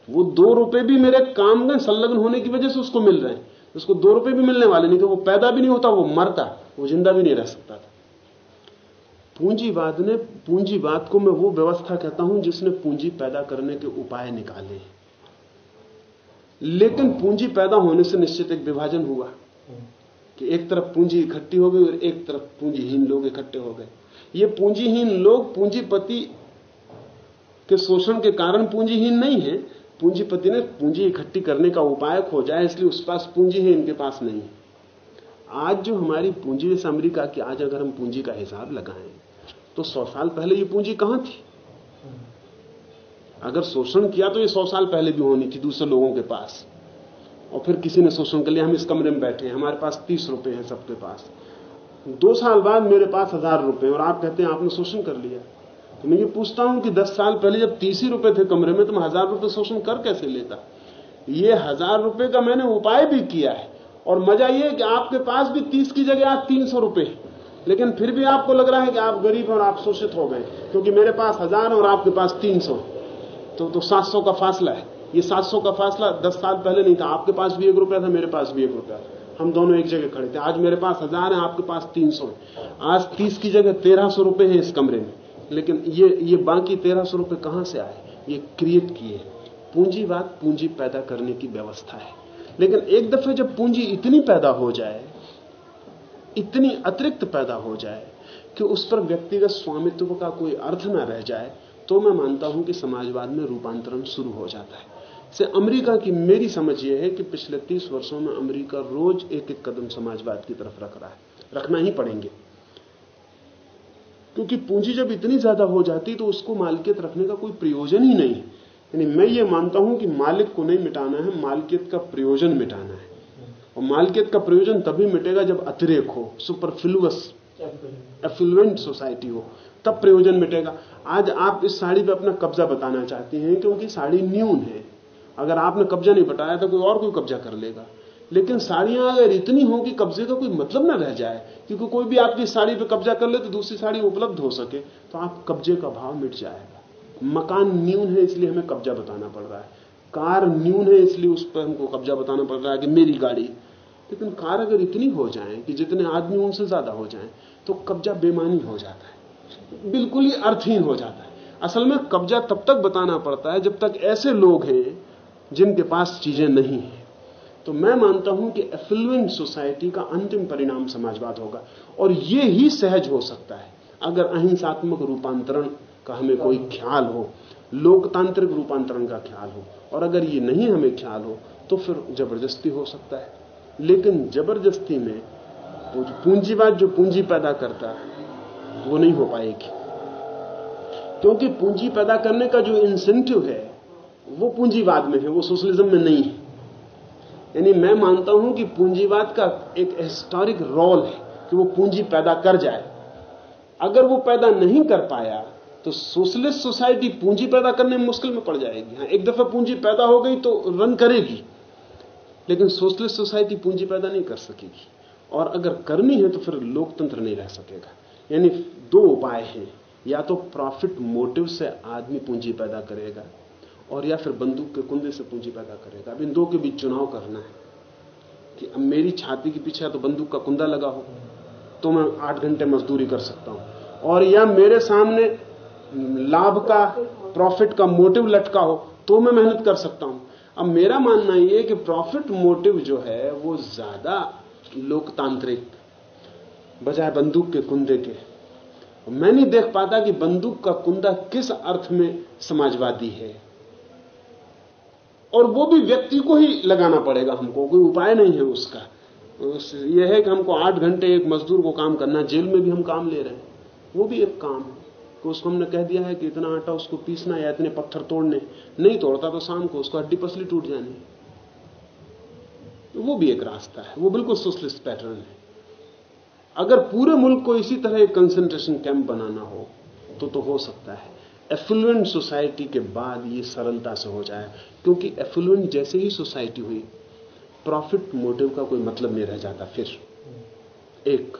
वो दो रुपए भी मेरे काम में संलग्न होने की वजह से उसको मिल रहे हैं। उसको दो रुपए भी मिलने वाले नहीं तो वो पैदा भी नहीं होता, वो मरता, वो ज़िंदा भी नहीं रह सकता था। पूंजीवाद ने, पूंजीवाद को मैं वो व्यवस्था कहता हूँ जिसने पूंजी पैदा करने के उपाय निकाले। लेकिन पूंजी पैदा होने से निश्चित एक विभाजन हुआ कि एक तरफ़ पूंजी इकट्ठी हो गई और एक तरफ़ पूंजीहीन लोग इकट्ठे हो गए। ये पूंजीहीन लोग, पूंजीपति के शोषण के कारण पूंजीहीन नहीं है पूंजीपति ने पूंजी इकट्ठी करने का उपाय खोजा है, इसलिए उस पास पूंजी है, इनके पास नहीं आज जो हमारी पूंजी जैसे अमेरिका की, आज अगर हम पूंजी का हिसाब लगाएँ तो सौ साल पहले ये पूंजी कहाँ थी? अगर शोषण किया तो ये सौ साल पहले भी होनी थी दूसरे लोगों के पास। और फिर किसी ने शोषण कर लिया, हम इस कमरे में बैठे हैं, हमारे पास तीस रुपए हैं सबके पास। दो साल बाद मेरे पास हज़ार रुपए और आप कहते हैं आपने शोषण कर लिया। तो मैं ये पूछता हूँ कि दस साल पहले जब तीस ही रुपए थे कमरे में तो मैं हज़ार रुपए शोषण कर कैसे लेता? ये हज़ार रुपए का मैंने उपाय भी किया है। और मज़ा ये कि आपके पास भी तीस की जगह आज तीन सौ रुपए लेकिन फिर भी आपको लग रहा है कि आप गरीब और आप शोषित हो गए क्योंकि मेरे पास हज़ार और आपके पास तीन सौ तो तो सात सौ का फासला है। ये सात सौ का फासला दस साल पहले नहीं था। आपके पास भी एक रुपया था, मेरे पास भी एक रुपया था। हम दोनों एक जगह खड़े थे। आज मेरे पास हज़ार है, आपके पास तीन सौ आज तीस की जगह तेरह सौ रुपए है इस कमरे में। लेकिन ये ये बाकी तेरह सौ रुपए कहाँ से आए? ये क्रिएट किए पूंजीवाद पूंजी पैदा करने की व्यवस्था है। लेकिन एक दफे जब पूंजी इतनी पैदा हो जाए, इतनी अतिरिक्त पैदा हो जाए कि उस पर व्यक्तिगत स्वामित्व का कोई अर्थ ना रह जाए तो मैं मानता हूँ कि समाजवाद में रूपांतरण शुरू हो जाता है। से अमेरिका की मेरी समझ यह है कि पिछले तीस वर्षों में अमेरिका रोज एक एक कदम समाजवाद की तरफ़ रख रहा है। रखना ही पड़ेंगे। क्योंकि पूंजी जब इतनी ज़्यादा हो जाती तो उसको मालिकियत रखने का कोई प्रयोजन ही नहीं। है यानी मैं ये मानता हूँ कि मालिक को नहीं मिटाना है, मालिकियत का प्रयोजन मिटाना है। और मालिकियत का प्रयोजन तभी मिटेगा जब अतिरेक हो सुपरफ्लुअस एफ्लुएंट सोसाइटी हो। तब प्रयोजन मिटेगा। आज आप इस साड़ी पे अपना कब्जा बताना चाहते हैं क्योंकि साड़ी न्यून है। अगर आपने कब्जा नहीं बताया तो कोई और कोई कब्जा कर लेगा। लेकिन साड़ियाँ अगर इतनी हो कि कब्जे का कोई मतलब ना रह जाए, क्योंकि कोई भी आपकी साड़ी पे कब्जा कर ले तो दूसरी साड़ी उपलब्ध हो सके तो आप कब्जे का भाव मिट जाएगा। मकान न्यून है इसलिए हमें कब्जा बताना पड़ रहा है। कार न्यून है इसलिए उस पर हमको कब्जा बताना पड़ रहा है कि मेरी गाड़ी। लेकिन कार अगर इतनी हो जाए कि जितने आदमी उनसे ज़्यादा हो जाए तो कब्जा बेमानी हो जाता है। बिल्कुल ही अर्थहीन हो जाता है। असल में कब्जा तब तक बताना पड़ता है जब तक ऐसे लोग हैं जिनके पास चीज़ें नहीं है। तो मैं मानता हूँ कि एफ्लुएंट सोसाइटी का अंतिम परिणाम समाजवाद होगा। और ये ही सहज हो सकता है, अगर अहिंसात्मक रूपांतरण का हमें कोई ख्याल हो, लोकतांत्रिक रूपांतरण का ख्याल हो, और अगर ये नहीं हमें ख्याल हो तो फिर ज़बरदस्ती हो सकता है। लेकिन ज़बरदस्ती में पूंजीवाद, जो पूंजी पैदा करता है, वो नहीं हो पाएगी। क्योंकि पूंजी पैदा करने का जो इंसेंटिव है, वो पूंजीवाद में है, वो सोशलिज्म में नहीं है। यानी मैं मानता हूँ कि पूंजीवाद का एक हिस्टोरिक रोल है कि वो पूंजी पैदा कर जाए। अगर वो पैदा नहीं कर पाया तो सोशलिस्ट सोसाइटी पूंजी पैदा करने में मुश्किल में पड़ जाएगी। हाँ एक दफ़ा पूंजी पैदा हो गई तो रन करेगी, लेकिन सोशलिस्ट सोसाइटी पूंजी पैदा नहीं कर सकेगी। और अगर करनी है तो फिर लोकतंत्र नहीं रह सकेगा। यानी दो उपाय हैं। या तो प्रॉफिट मोटिव से आदमी पूंजी पैदा करेगा और या फिर बंदूक के कुंदे से पूंजी पैदा करेगा। अब इन दो के बीच चुनाव करना है कि अब मेरी छाती के पीछे तो बंदूक का कुंदा लगा हो तो मैं आठ घंटे मजदूरी कर सकता हूँ। और या मेरे सामने लाभ का, प्रॉफिट का मोटिव लटका हो तो मैं मेहनत कर सकता हूँ। अब मेरा मानना यह कि प्रॉफिट मोटिव जो है, वो ज़्यादा लोकतांत्रिक, बजाय बंदूक के कुंदे के। मैं नहीं देख पाता कि बंदूक का कुंदा किस अर्थ में समाजवादी है। और वो भी व्यक्ति को ही लगाना पड़ेगा हमको, कोई उपाय नहीं है उसका। उस यह है कि हमको आठ घंटे एक मजदूर को काम करना, जेल में भी हम काम ले रहे हैं। वो भी एक काम है कि उसको हमने कह दिया है कि इतना आटा उसको पीसना या इतने पत्थर तोड़ने। नहीं तोड़ता तो शाम को उसको हड्डी पसली टूट जानी। तो वो भी एक रास्ता है। वो बिल्कुल सोशलिस्ट पैटर्न है। अगर पूरे मुल्क को इसी तरह एक कंसेंट्रेशन कैंप बनाना हो तो तो हो सकता है। एफ्लुएंट सोसाइटी के बाद ये सरलता से हो जाए, क्योंकि एफ्लुएंट जैसे ही सोसाइटी हुई, प्रॉफिट मोटिव का कोई मतलब नहीं रह जाता फिर। एक,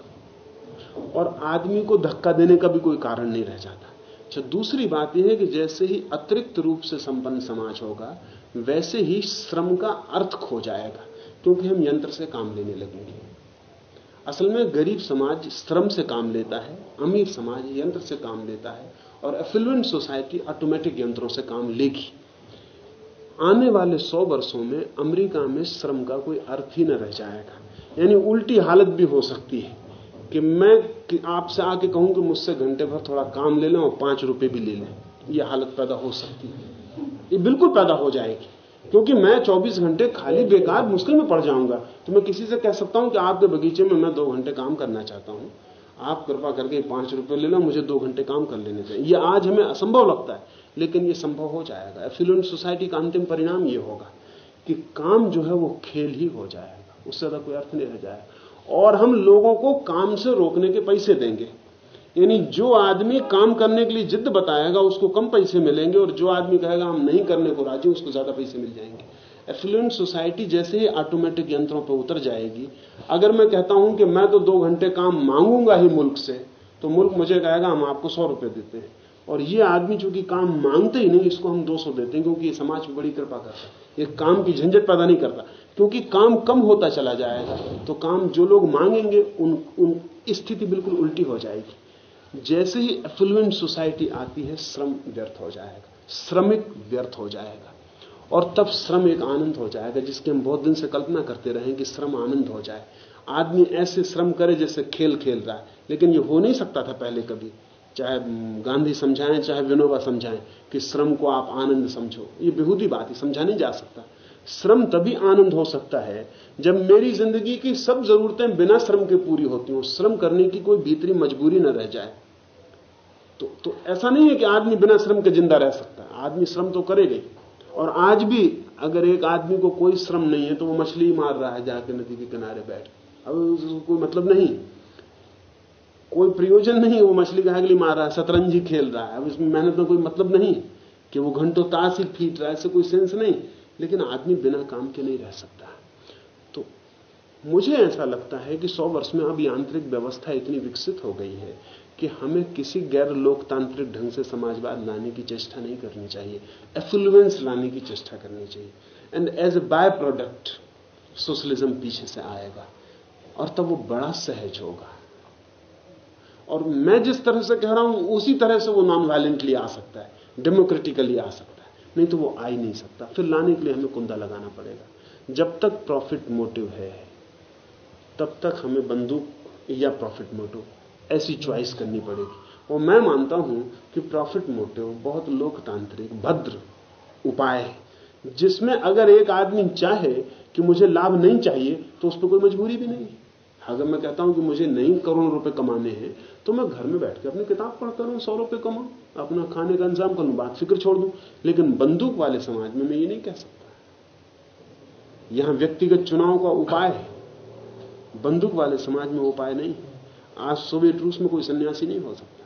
और आदमी को धक्का देने का भी कोई कारण नहीं रह जाता। अच्छा दूसरी बात यह है कि जैसे ही अतिरिक्त रूप से संपन्न समाज होगा, वैसे ही श्रम का अर्थ खो जाएगा, क्योंकि हम यंत्र से काम लेने लगेंगे। असल में गरीब समाज श्रम से काम लेता है, अमीर समाज यंत्र से काम लेता है और एफ्लुएंट सोसाइटी ऑटोमेटिक यंत्रों से काम लेगी। आने वाले सौ वर्षों में अमेरिका में श्रम का कोई अर्थ ही न रह जाएगा। यानी उल्टी हालत भी हो सकती है कि मैं आपसे आके कहूँ कि मुझसे घंटे भर थोड़ा काम ले लें और पाँच रुपए भी ले लें। यह हालत पैदा हो सकती है। ये बिल्कुल पैदा हो जाएगी। क्योंकि मैं 24 घंटे खाली, बेकार मुश्किल में पड़ जाऊँगा। तो मैं किसी से कह सकता हूँ कि आपके बगीचे में मैं दो घंटे काम करना चाहता हूँ। आप कृपा करके पाँच रुपए ले लो, मुझे दो घंटे काम कर लेने चाहिए ये आज हमें असंभव लगता है, लेकिन ये संभव हो जाएगा। एफिलुएंट सोसाइटी का अंतिम परिणाम ये होगा कि काम जो है वो खेल ही हो जाएगा। उससे ज़्यादा कोई अर्थ नहीं रह जाएगा। और हम लोगों को काम से रोकने के पैसे देंगे। यानी जो आदमी काम करने के लिए जिद बताएगा, उसको कम पैसे मिलेंगे, और जो आदमी कहेगा, हम नहीं करने को राज़ी, उसको ज़्यादा पैसे मिल जाएँगे। एफ्लुएंट सोसाइटी जैसे ही ऑटोमेटिक यंत्रों पर उतर जाएगी। अगर मैं कहता हूँ कि मैं तो दो घंटे काम मांगूँगा ही मुल्क से तो मुल्क मुझे कहेगा, हम आपको सौ रुपए देते हैं। और ये आदमी चूँकि काम मांगते ही नहीं, इसको हम 200 देते हैं, क्योंकि ये समाज में बड़ी कृपा करता है। ये काम की झंझट पैदा नहीं करता। क्योंकि काम कम होता चला जाएगा तो काम जो लोग मांगेंगे, उन उन स्थिति बिल्कुल उल्टी हो जाएगी। जैसे ही एफ्लुएंट सोसाइटी आती है, श्रम व्यर्थ हो जाएगा। श्रमिक व्यर्थ हो जाएगा। और तब श्रम एक आनंद हो जाएगा जिसके हम बहुत दिन से कल्पना करते रहे कि श्रम आनंद हो जाए। आदमी ऐसे श्रम करे जैसे खेल खेल रहा है लेकिन ये हो नहीं सकता था पहले कभी। चाहे गांधी समझाएँ चाहे विनोबा समझाएँ कि श्रम को आप आनंद समझो। ये बेहूदी बात है समझा नहीं जा सकता। श्रम तभी आनंद हो सकता है जब मेरी ज़िंदगी की सब जरूरतें बिना श्रम के पूरी होती हो। श्रम करने की कोई भीतरी मजबूरी न रह जाए। तो, तो ऐसा नहीं है कि आदमी बिना श्रम के ज़िंदा रह सकता है। आदमी श्रम तो करेगा और आज भी अगर एक आदमी को कोई श्रम नहीं है तो वो मछली मार रहा है जाके नदी के किनारे बैठ। अब उसको कोई मतलब नहीं। कोई प्रयोजन नहीं, वो मछली का लिए मार रहा है, शतरंजी खेल रहा है। अब इसमें मेहनत में कोई मतलब नहीं कि वो घंटों ताश ही फीट रहा है इससे कोई सेंस नहीं। लेकिन आदमी बिना काम के नहीं रह सकता। तो मुझे ऐसा लगता है कि सौ वर्ष में अब यांत्रिक व्यवस्था इतनी विकसित हो गई है कि हमें किसी गैर लोकतांत्रिक ढंग से समाजवाद लाने की चेष्टा नहीं करनी चाहिए एफ्लुएंस लाने की चेष्टा करनी चाहिए। And as a by product socialism पीछे से आएगा, और तब वो बड़ा सहज होगा। और मैं जिस तरह से कह रहा हूँ, उसी तरह से वो नॉन वायलेंटली आ सकता है डेमोक्रेटिकली आ सकता है। नहीं तो वो आ ही नहीं सकता। फिर लाने के लिए हमें कुंदा लगाना पड़ेगा। जब तक प्रॉफिट मोटिव है, तब तक हमें बंदूक या प्रॉफिट मोटिव ऐसी चॉइस करनी पड़ेगी। और मैं मानता हूँ कि प्रॉफिट मोटिव बहुत लोकतांत्रिक, भद्र उपाय है। जिसमें अगर एक आदमी चाहे कि मुझे लाभ नहीं चाहिए तो उस पर कोई मजबूरी भी नहीं अगर मैं कहता हूँ कि मुझे नहीं करोड़ों रुपए कमाने हैं तो मैं घर में बैठ के अपनी किताब पढ़ता रहूँ सौ रुपए कमाऊं, अपना खाने का इंतज़ाम करूँ बात फ़िक्र छोड़ दूँ। लेकिन बंदूक वाले समाज में मैं ये नहीं कह सकता। यहाँ व्यक्तिगत चुनाव का उपाय है। बंदूक वाले समाज में उपाय नहीं है। आज सोवियत रूस में कोई सन्यासी नहीं हो सकता।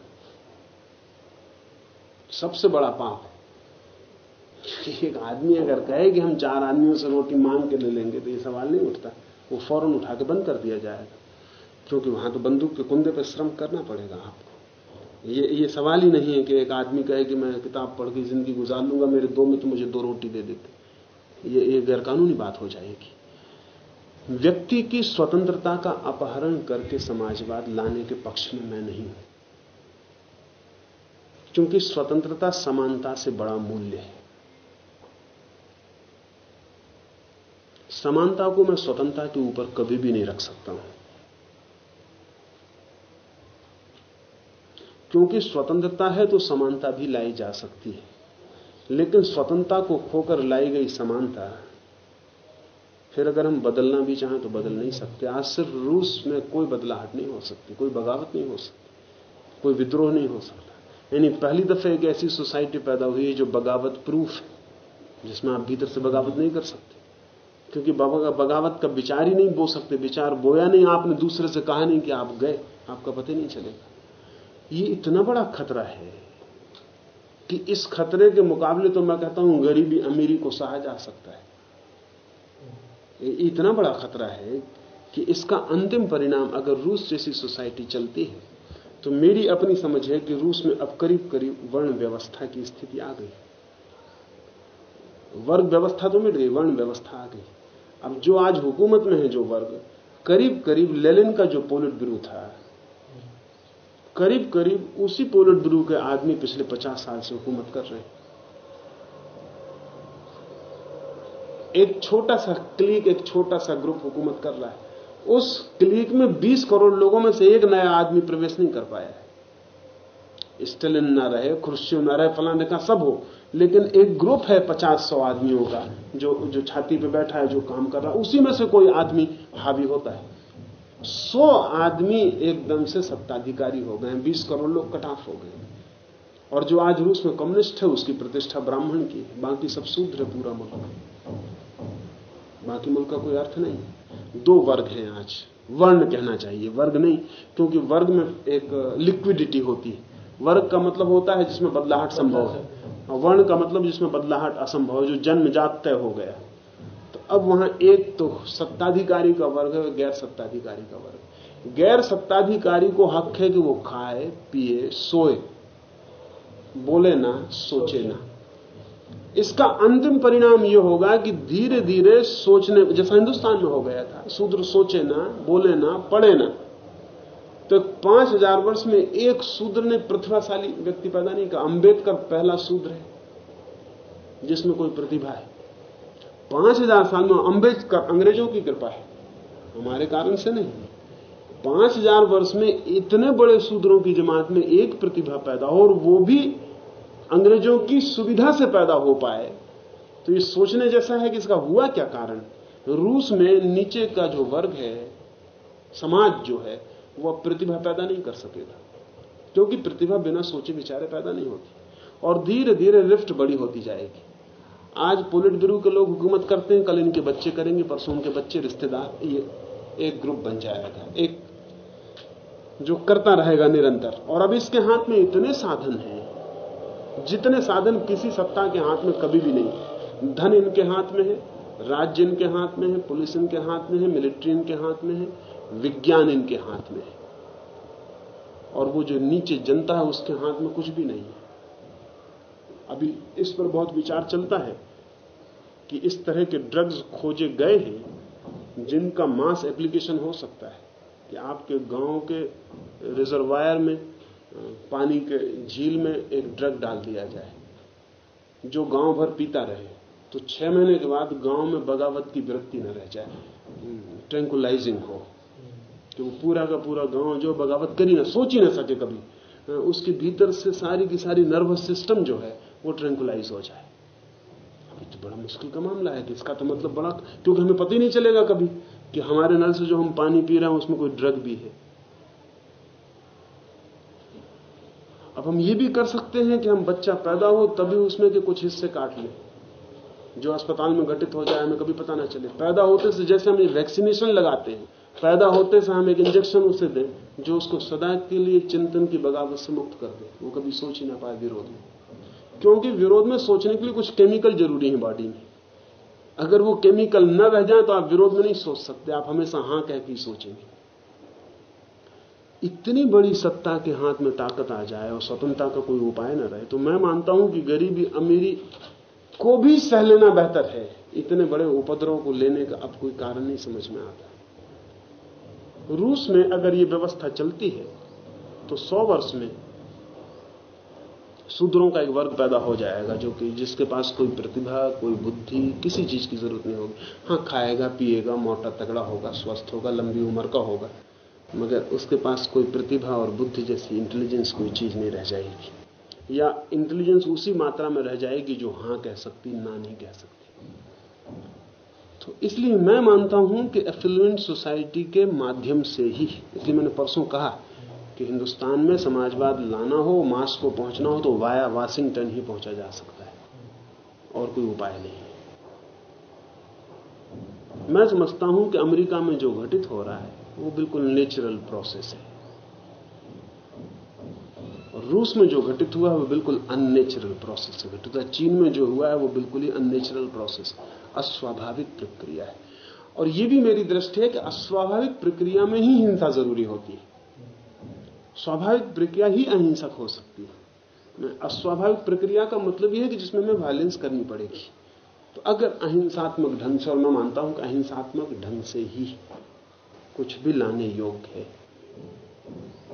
सबसे बड़ा पाप है। एक आदमी अगर कहे कि हम चार आदमियों से रोटी मांग के ले लेंगे तो ये सवाल नहीं उठता। वो फ़ौरन उठा के बंद कर दिया जाएगा। क्योंकि वहाँ तो बंदूक के कुंदे पर श्रम करना पड़ेगा आपको। ये ये सवाल ही नहीं है कि एक आदमी कहे कि मैं किताब पढ़ के ज़िंदगी गुजार लूँगा, मेरे दो में तो मुझे दो रोटी दे देते। ये ये गैरकानूनी बात हो जाएगी। व्यक्ति की स्वतंत्रता का अपहरण करके समाजवाद लाने के पक्ष में मैं नहीं हूँ। क्योंकि स्वतंत्रता समानता से बड़ा मूल्य है। समानता को मैं स्वतंत्रता के ऊपर कभी भी नहीं रख सकता हूँ। क्योंकि स्वतंत्रता है तो समानता भी लाई जा सकती है। लेकिन स्वतंत्रता को खोकर लाई गई समानता फिर अगर हम बदलना भी चाहें तो बदल नहीं सकते। आज सिर्फ़ रूस में कोई बदलाहट नहीं हो सकती, कोई बगावत नहीं हो सकती, कोई विद्रोह नहीं हो सकता। यानी पहली दफे एक ऐसी सोसाइटी पैदा हुई है जो बगावत प्रूफ है, जिसमें आप भीतर से बगावत नहीं कर सकते। क्योंकि बाबा का बगावत का विचार ही नहीं बो सकते, विचार बोया नहीं, आपने दूसरे से कहा नहीं कि आप गए, आपका पता नहीं चलेगा। ये इतना बड़ा खतरा है कि इस खतरे के मुकाबले तो मैं कहता हूँ, गरीबी अमीरी को सहा जा सकता है। इतना बड़ा खतरा है कि इसका अंतिम परिणाम अगर रूस जैसी सोसाइटी चलती है तो मेरी अपनी समझ है कि रूस में अब करीब करीब वर्ण व्यवस्था की स्थिति आ गई। वर्ग व्यवस्था तो मिट गई, वर्ण व्यवस्था आ गई। अब जो आज हुकूमत में है जो वर्ग करीब करीब लेलिन का जो पोलिट ब्रू था करीब करीब उसी पोलिट ब्रू के आदमी पिछले पचास साल से हुकूमत कर रहे हैं। एक छोटा सा क्लिक एक छोटा सा ग्रुप हुकूमत कर रहा है। उस क्लिक में 20 करोड़ लोगों में से एक नया आदमी प्रवेश नहीं कर पाया है। स्टेलिन ना रहे खुर्शियो ना रहे, फलाने का सब हो। लेकिन एक ग्रुप है पचास सौ आदमियों का, जो जो छाती पे बैठा है, जो काम कर रहा है, उसी में से कोई आदमी हावी होता है। सौ आदमी एकदम से सत्ताधिकारी हो गए बीस करोड़ लोग कटाफ हो गए और जो आज रूस में कम्युनिस्ट है, उसकी प्रतिष्ठा ब्राह्मण की है। बाकी सब शूद्र है, पूरा मुल्क। बाकी मुल्क का कोई अर्थ नहीं दो वर्ग हैं आज। वर्ण कहना चाहिए, वर्ग नहीं, क्योंकि वर्ग में एक लिक्विडिटी होती है। वर्ग का मतलब होता है जिसमें बदलाहट संभव है। वर्ण का मतलब जिसमें बदलाहट असंभव है, जो जन्मजात तय हो गया। तो अब वहाँ एक तो सत्ताधिकारी का वर्ग है, गैर सत्ताधिकारी का वर्ग। गैर सत्ताधिकारी को हक है कि वो खाए, पिए, सोए। बोले ना, सोचे ना। इसका अंतिम परिणाम यह होगा कि धीरे धीरे सोचने, जैसा हिंदुस्तान में हो गया था शूद्र सोचे ना, बोले ना, पढ़े ना। तो पाँच हज़ार वर्ष में एक शूद्र ने प्रतिभाशाली व्यक्ति पैदा नहीं किया अंबेडकर पहला शूद्र है, जिसमें कोई प्रतिभा है। पाँच हज़ार साल में अंबेडकर, अंग्रेज़ों की कृपा है। हमारे कारण से नहीं। पाँच हज़ार वर्ष में इतने बड़े सूत्रों की जमात में एक प्रतिभा पैदा हो और वो भी अंग्रेज़ों की सुविधा से पैदा हो पाए। तो ये सोचने जैसा है कि इसका हुआ क्या कारण? रूस में नीचे का जो वर्ग है, समाज जो है वह प्रतिभा पैदा नहीं कर सकेगा। क्योंकि प्रतिभा बिना सोचे विचारे पैदा नहीं होती और धीरे धीरे लिफ्ट बड़ी होती जाएगी। आज पोलिट ब्यूरो के लोग हुकूमत करते हैं, कल इनके बच्चे करेंगे, परसों उनके बच्चे रिश्तेदार, ये एक ग्रुप बन जाएगा। एक जो करता रहेगा निरंतर। और अब इसके हाथ में इतने साधन हैं, जितने साधन किसी सत्ता के हाथ में कभी भी नहीं धन इनके हाथ में है, राज्य इनके हाथ में है, पुलिस इनके हाथ में है, मिलिट्री इनके हाथ में है, विज्ञान इनके हाथ में है। और वो जो नीचे जनता है, उसके हाथ में कुछ भी नहीं है। अभी इस पर बहुत विचार चलता है कि इस तरह के ड्रग्स खोजे गए हैं, जिनका मास एप्लीकेशन हो सकता है। कि आपके गाँव के रिजर्वायर में पानी के झील में एक ड्रग डाल दिया जाए, जो गाँव भर पीता रहे। तो छह महीने के बाद गाँव में बगावत की विरक्ति न रह जाए ट्रैंकुलाइजिंग हो। कि वो पूरा का पूरा गाँव जो बगावत कर ना, सोच ही ना सके कभी। उसके भीतर से सारी की सारी नर्वस सिस्टम जो है, वो ट्रैंकुलाइज हो जाए। तो बड़ा मुश्किल का मामला है कि इसका तो मतलब बड़ा, क्योंकि हमें पता ही नहीं चलेगा कभी। कि हमारे नल से जो हम पानी पी रहे हैं, उसमें कोई ड्रग भी है। अब हम ये भी कर सकते हैं कि हम बच्चा पैदा हो, तभी उसमें के कुछ हिस्से काट लें। जो अस्पताल में घटित हो जाए, हमें कभी पता ना चले। पैदा होते से जैसे हम वैक्सीनेशन लगाते हैं, पैदा होते से हम एक इंजेक्शन उसे दें, जो उसको सदा के लिए चिंतन की बगावत से मुक्त कर दे। वो कभी सोच ही ना पाए विरोध में। क्योंकि विरोध में सोचने के लिए कुछ केमिकल ज़रूरी है बॉडी में। अगर वो केमिकल न रह जाए तो आप विरोध में नहीं सोच सकते, आप हमेशा हाँ कह के सोचेंगे। इतनी बड़ी सत्ता के हाथ में ताकत आ जाए और स्वतंत्रता का कोई उपाय न रहे तो मैं मानता हूँ कि गरीबी अमीरी को भी सह लेना बेहतर है। इतने बड़े उपद्रव को लेने का अब कोई कारण नहीं समझ में आता। रूस में अगर ये व्यवस्था चलती है तो सौ वर्ष में शूद्रों का एक वर्ग पैदा हो जाएगा, जो कि जिसके पास कोई प्रतिभा, कोई बुद्धि, किसी चीज़ की ज़रूरत नहीं होगी। हाँ खाएगा, पिएगा, मोटा तगड़ा होगा, स्वस्थ होगा, लंबी उम्र का होगा, मगर उसके पास कोई प्रतिभा और बुद्धि जैसी इंटेलिजेंस कोई चीज़ नहीं रह जाएगी। या इंटेलिजेंस उसी मात्रा में रह जाएगी जो हाँ कह सकती, ना नहीं कह सकती। तो इसलिए मैं मानता हूँ कि एफ्लुएंट सोसाइटी के माध्यम से ही, इसलिए मैंने परसों कहा कि हिंदुस्तान में समाजवाद लाना हो मास को पहुँचना हो तो वाया वाशिंगटन ही पहुँचा जा सकता है। और कोई उपाय नहीं मैं समझता हूँ कि अमेरिका में जो घटित हो रहा है, वो बिल्कुल नेचुरल प्रोसेस है। और रूस में जो घटित हुआ है, वो बिल्कुल अननेचुरल प्रोसेस है। घटित हुआ चीन में जो हुआ है, वो बिल्कुल ही अननेचुरल प्रोसेस अस्वाभाविक प्रक्रिया है। और ये भी मेरी दृष्टि है कि अस्वाभाविक प्रक्रिया में ही हिंसा ज़रूरी होती है। स्वाभाविक प्रक्रिया ही अहिंसक हो सकती है। अस्वाभाविक प्रक्रिया का मतलब यह है कि जिसमें हमें वायलेंस करनी पड़ेगी। तो अगर अहिंसात्मक ढंग से और मैं मानता हूँ कि अहिंसात्मक ढंग से ही कुछ भी लाने योग्य है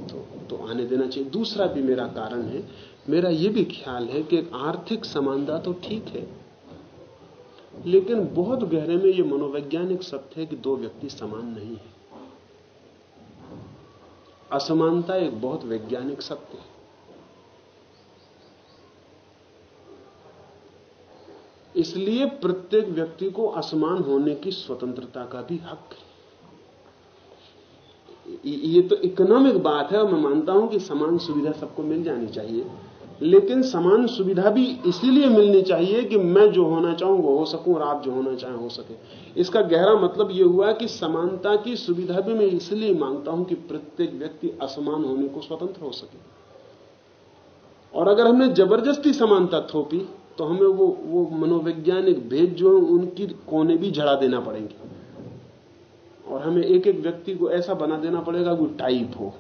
तो, तो आने देना चाहिए। दूसरा भी मेरा कारण है मेरा यह भी ख्याल है कि आर्थिक समानता तो ठीक है लेकिन बहुत गहरे में यह मनोवैज्ञानिक सत्य है कि दो व्यक्ति समान नहीं है। असमानता एक बहुत वैज्ञानिक सत्य है। इसलिए प्रत्येक व्यक्ति को असमान होने की स्वतंत्रता का भी हक है। ये तो इकोनॉमिक बात है और मैं मानता हूँ कि समान सुविधा सबको मिल जानी चाहिए। लेकिन समान सुविधा भी इसीलिए मिलनी चाहिए कि मैं जो होना चाहूँ वो हो सकूँ और आप जो होना चाहें हो सके। इसका गहरा मतलब यह हुआ कि समानता की सुविधा भी मैं इसलिए माँगता हूँ कि प्रत्येक व्यक्ति असमान होने को स्वतंत्र हो सके। और अगर हमने ज़बरदस्ती समानता थोपी तो हमें वो वो मनोवैज्ञानिक भेद जो है, उनकी कोने भी झड़ा देना पड़ेंगे। और हमें एक एक व्यक्ति को ऐसा बना देना पड़ेगा वो टाइप हो।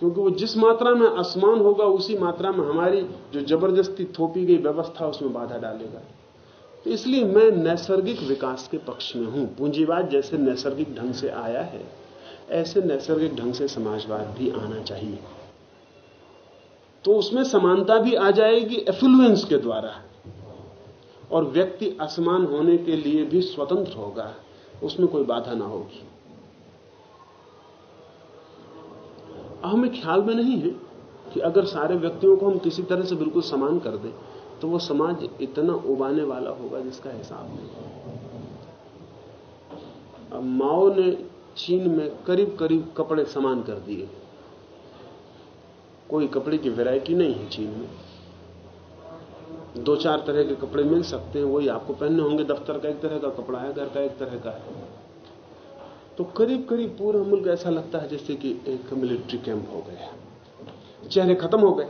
क्योंकि वो जिस मात्रा में असमान होगा, उसी मात्रा में हमारी जो ज़बरदस्ती थोपी गई व्यवस्था, उसमें बाधा डालेगा। तो इसलिए मैं नैसर्गिक विकास के पक्ष में हूँ। पूंजीवाद जैसे नैसर्गिक ढंग से आया है, ऐसे नैसर्गिक ढंग से समाजवाद भी आना चाहिए। तो उसमें समानता भी आ जाएगी एफ्लुएंस के द्वारा। और व्यक्ति असमान होने के लिए भी स्वतंत्र होगा, उसमें कोई बाधा ना होगी। हमें ख्याल में नहीं है कि अगर सारे व्यक्तियों को हम किसी तरह से बिल्कुल समान कर दें तो वो समाज इतना उबाने वाला होगा जिसका हिसाब नहीं अब माओ ने चीन में करीब करीब कपड़े समान कर दिए। कोई कपड़े की वैरायटी नहीं है चीन में। दो चार तरह के कपड़े मिल सकते हैं, वही आपको पहनने होंगे, दफ्तर का एक तरह का, कपड़ा है घर का एक तरह का है। तो करीब करीब पूरा मुल्क ऐसा लगता है जैसे कि एक मिलिट्री कैंप हो गया चेहरे खत्म हो गए।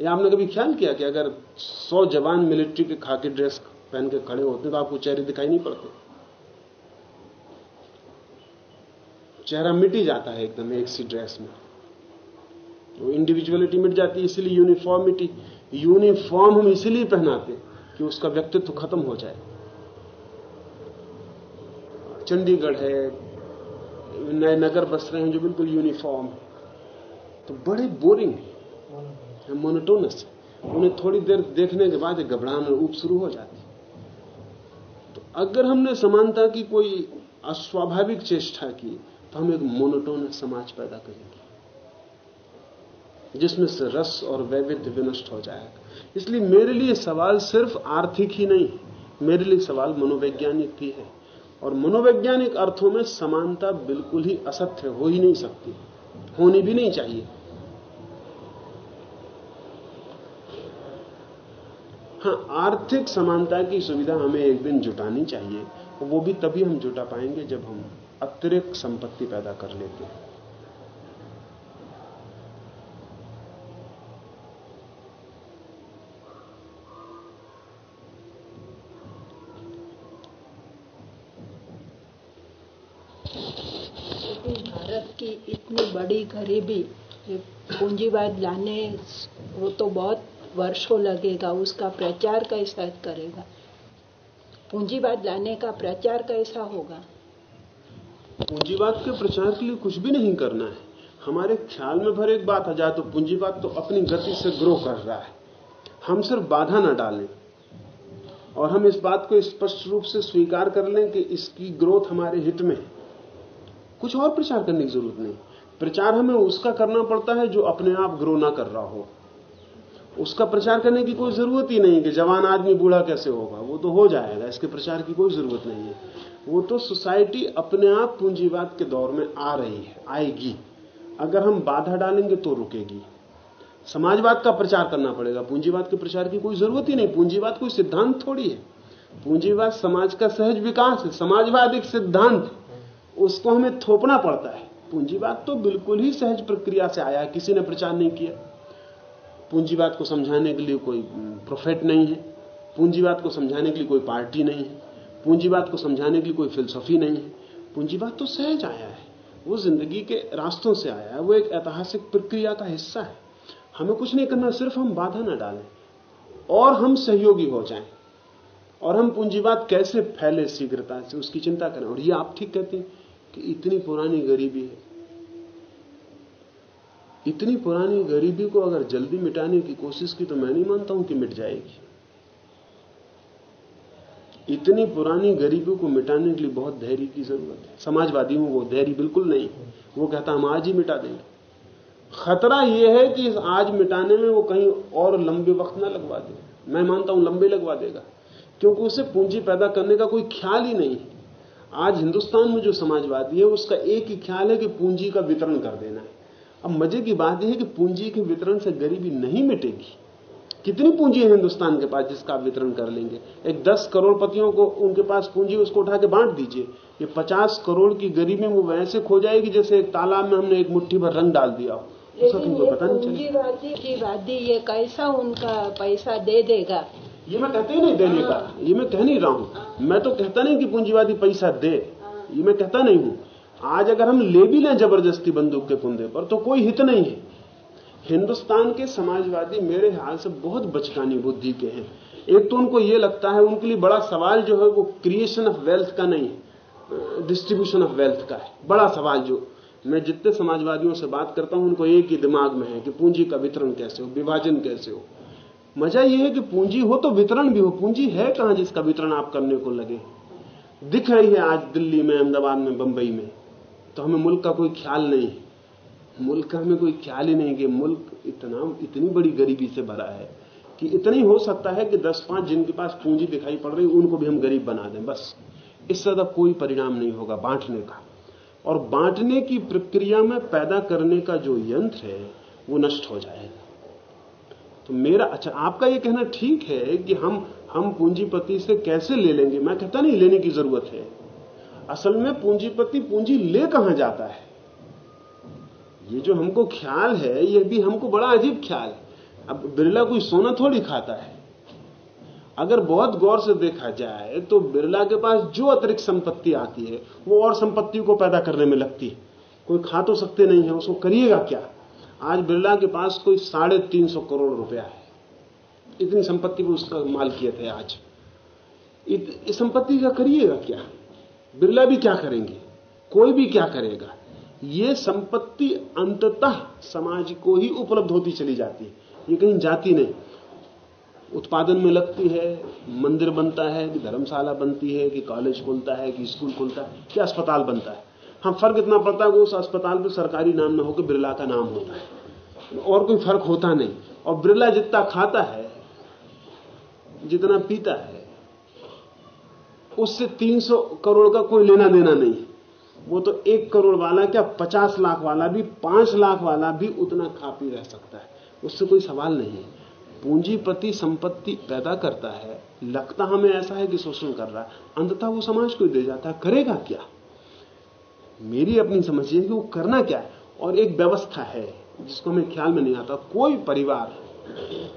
या आपने कभी ख्याल किया कि अगर सौ जवान मिलिट्री के खाकी ड्रेस पहन के खड़े होते तो आपको चेहरे दिखाई नहीं पड़ते? चेहरा मिट ही जाता है एकदम एक सी ड्रेस में। वो इंडिविजुअलिटी मिट जाती है, इसलिए यूनिफॉर्मिटी यूनिफॉर्म हम इसलिए पहनाते कि उसका व्यक्तित्व तो खत्म हो जाए। चंडीगढ़ है नए नगर बस रहे हैं जो बिल्कुल यूनिफॉर्म है। तो बड़े बोरिंग है। मोनोटोनस उन्हें थोड़ी देर देखने के बाद घबराहट और ऊप शुरू हो जाती तो अगर हमने समानता की कोई अस्वाभाविक चेष्टा की तो हम एक मोनोटोनस समाज पैदा करेंगे। जिसमें से रस और वैविध्य विनष्ट हो जाएगा। इसलिए मेरे लिए सवाल सिर्फ़ आर्थिक ही नहीं मेरे लिए सवाल मनोवैज्ञानिक भी है। और मनोवैज्ञानिक अर्थों में समानता बिल्कुल ही असत्य हो ही नहीं सकती। होनी भी नहीं चाहिए। हाँ आर्थिक समानता की सुविधा हमें एक दिन जुटानी चाहिए वो भी तभी हम जुटा पाएँगे जब हम अतिरिक्त संपत्ति पैदा कर लेते हैं। बड़ी गरीबी पूंजीवाद लाने, वो तो बहुत वर्षों लगेगा, उसका प्रचार कैसा करेगा? पूंजीवाद लाने का प्रचार कैसा होगा? पूंजीवाद के प्रचार के लिए कुछ भी नहीं करना है। हमारे ख्याल में भर एक बात आ जाए तो पूंजीवाद तो अपनी गति से ग्रो कर रहा है। हम सिर्फ़ बाधा ना डालें और हम इस बात को स्पष्ट रूप से स्वीकार कर लें कि इसकी ग्रोथ हमारे हित में कुछ और प्रचार करने की ज़रूरत नहीं। प्रचार हमें उसका करना पड़ता है जो अपने आप ग्रो ना कर रहा हो। उसका प्रचार करने की कोई ज़रूरत ही नहीं कि जवान आदमी बूढ़ा कैसे होगा। वो तो हो जाएगा, इसके प्रचार की कोई ज़रूरत नहीं है। वो तो सोसाइटी अपने आप पूंजीवाद के दौर में आ रही है, आएगी। अगर हम बाधा डालेंगे तो रुकेगी। समाजवाद का प्रचार करना पड़ेगा। पूंजीवाद के प्रचार की कोई ज़रूरत ही नहीं। पूंजीवाद कोई सिद्धांत थोड़ी है। पूंजीवाद समाज का सहज विकास है। समाजवाद एक सिद्धांत उसको हमें थोपना पड़ता है। पूंजीवाद तो बिल्कुल ही सहज प्रक्रिया से आया किसी ने प्रचार नहीं किया। पूंजीवाद को समझाने के लिए कोई प्रोफेट नहीं है। पूंजीवाद को समझाने के लिए कोई पार्टी नहीं है। पूंजीवाद को समझाने के लिए कोई फिलसफी नहीं है। पूंजीवाद तो सहज आया है। वो ज़िंदगी के रास्तों से आया है। वो एक ऐतिहासिक प्रक्रिया का हिस्सा है। हमें कुछ नहीं करना, सिर्फ़ हम बाधा ना डालें और हम सहयोगी हो जाएँ। और हम पूंजीवाद कैसे फैले शीघ्रता से, उसकी चिंता करें। और ये आप ठीक कहते हैं। कि इतनी पुरानी गरीबी है। इतनी पुरानी गरीबी को अगर जल्दी मिटाने की कोशिश की तो मैं नहीं मानता हूँ कि मिट जाएगी। इतनी पुरानी गरीबी को मिटाने के लिए बहुत धैर्य की ज़रूरत है। समाजवादी हूँ, वो धैर्य बिल्कुल नहीं वो कहता हम आज ही मिटा देंगे। खतरा यह है कि इस आज मिटाने में वो कहीं और लंबे वक्त ना लगवा दे। मैं मानता हूँ लंबे लगवा देगा, क्योंकि उसे पूंजी पैदा करने का कोई ख्याल ही नहीं है। आज हिंदुस्तान में जो समाजवादी है उसका एक ही ख्याल है कि पूंजी का वितरण कर देना है। अब मज़े की बात यह है कि पूंजी के वितरण से गरीबी नहीं मिटेगी। कितनी पूंजी है हिंदुस्तान के पास जिसका आप वितरण कर लेंगे? एक दस करोड़पतियों को उनके पास पूंजी उसको उठा के बांट दीजिए। ये पचास करोड़ की गरीबी वो वैसे खो जाएगी जैसे एक तालाब में हमने एक मुट्ठी भर रंग डाल दिया हो। उसका तुमको पता नहीं चलेगा पूंजीवादी ये कैसा उनका पैसा दे देगा? ये मैं कहते ही नहीं देने का। ये मैं कह नहीं रहा हूँ। मैं तो कहता नहीं कि पूंजीवादी पैसा दे। ये मैं कहता नहीं हूँ। आज अगर हम ले भी लें ज़बरदस्ती बंदूक के कुंदे पर तो कोई हित नहीं है। हिंदुस्तान के समाजवादी मेरे ख्याल से बहुत बचकानी बुद्धि के हैं। एक तो उनको ये लगता है उनके लिए बड़ा सवाल जो है वो क्रिएशन ऑफ़ वेल्थ का नहीं है। डिस्ट्रीब्यूशन ऑफ़ वेल्थ का है। बड़ा सवाल जो। मैं जितने समाजवादियों से बात करता हूँ उनको एक ही दिमाग में है कि पूंजी का वितरण कैसे हो विभाजन कैसे हो। मज़ा यह है कि पूंजी हो तो वितरण भी हो। पूंजी है कहाँ जिसका वितरण आप करने को लगे? दिख रही है आज दिल्ली में, अहमदाबाद में, बंबई में। तो हमें मुल्क का कोई ख्याल नहीं। मुल्क का हमें कोई ख्याल ही नहीं कि मुल्क इतना, इतनी बड़ी गरीबी से भरा है कि इतना ही हो सकता है कि दस पाँच जिनके पास पूंजी दिखाई पड़ रही, उनको भी हम गरीब बना दें। बस, इससे ज़्यादा कोई परिणाम नहीं होगा बांटने का। और बांटने की प्रक्रिया में पैदा करने का जो यंत्र है, वो नष्ट हो जाएगा। मेरा अच्छा आपका ये कहना ठीक है कि हम हम पूंजीपति से कैसे ले लेंगे? मैं कहता नहीं, लेने की ज़रूरत है। असल में पूंजीपति पूंजी ले कहाँ जाता है? ये जो हमको ख्याल है, ये भी हमको बड़ा अजीब ख्याल है। अब बिरला कोई सोना थोड़ी खाता है। अगर बहुत गौर से देखा जाए तो बिरला के पास जो अतिरिक्त संपत्ति आती है, वो और संपत्ति को पैदा करने में लगती है। कोई खा तो सकते नहीं है, उसको करिएगा क्या? आज बिरला के पास कोई साढ़े तीन सौ करोड़ रुपया है। इतनी संपत्ति को उसका माल किए थे आज। इस संपत्ति का करिएगा क्या? बिरला भी क्या करेंगे? कोई भी क्या करेगा? ये संपत्ति अंततः समाज को ही उपलब्ध होती चली जाती है। ये कहीं जाती नहीं। उत्पादन में लगती है, मंदिर बनता है, कि धर्मशाला बनती है, कि कॉलेज खुलता है, कि स्कूल खुलता है, कि अस्पताल बनता है। हाँ फ़र्क इतना पड़ता है कि उस अस्पताल पर सरकारी नाम ना होकर बिरला का नाम होता है। और कोई फ़र्क होता नहीं। और बिरला जितना खाता है, जितना पीता है, उससे 300 करोड़ का कोई लेना देना नहीं है। वो तो एक करोड़ वाला क्या पचास लाख वाला भी, पाँच लाख वाला भी उतना खा पी रह सकता है। उससे कोई सवाल नहीं है। पूंजीपति संपत्ति पैदा करता है। लगता हमें ऐसा है कि शोषण कर रहा है। अंततः वो समाज को दे जाता है। करेगा क्या? मेरी अपनी समझ है कि वो करना क्या है और एक व्यवस्था है, जिसको हमें ख्याल में नहीं आता। कोई परिवार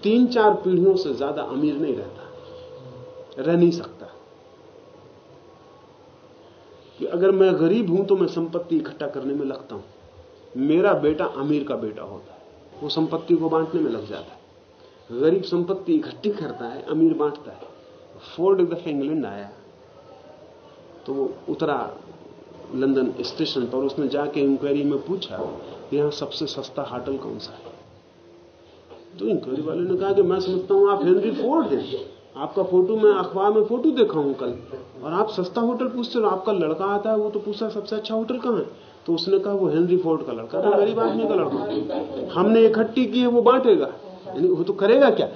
तीन चार पीढ़ियों से ज़्यादा अमीर नहीं रहता, रह नहीं सकता। कि अगर मैं गरीब हूँ तो मैं संपत्ति इकट्ठा करने में लगता हूँ। मेरा बेटा अमीर का बेटा होता है, वो संपत्ति को बांटने में लग जाता है। गरीब संपत्ति इकट्ठी करता है, अमीर बांटता है। फोर्ड एक दफे इंग्लैंड आया तो वो उतरा लंदन स्टेशन पर उसने जाके इंक्वायरी में पूछा कि यहाँ सबसे सस्ता होटल कौन सा है? तो इंक्वायरी वाले ने कहा कि मैं समझता हूँ आप हेनरी फोर्ड हैं। आपका फ़ोटो मैं अखबार में फ़ोटो देखा हूँ कल। और आप सस्ता होटल पूछते हो आपका लड़का आता है, वो तो पूछा सबसे अच्छा होटल कहाँ है? तो उसने कहा वो हेनरी फोर्ड का लड़का था, गरीब आदमी का लड़का हमने इकट्ठी की है, वो बांटेगा। यानी वो तो करेगा क्या?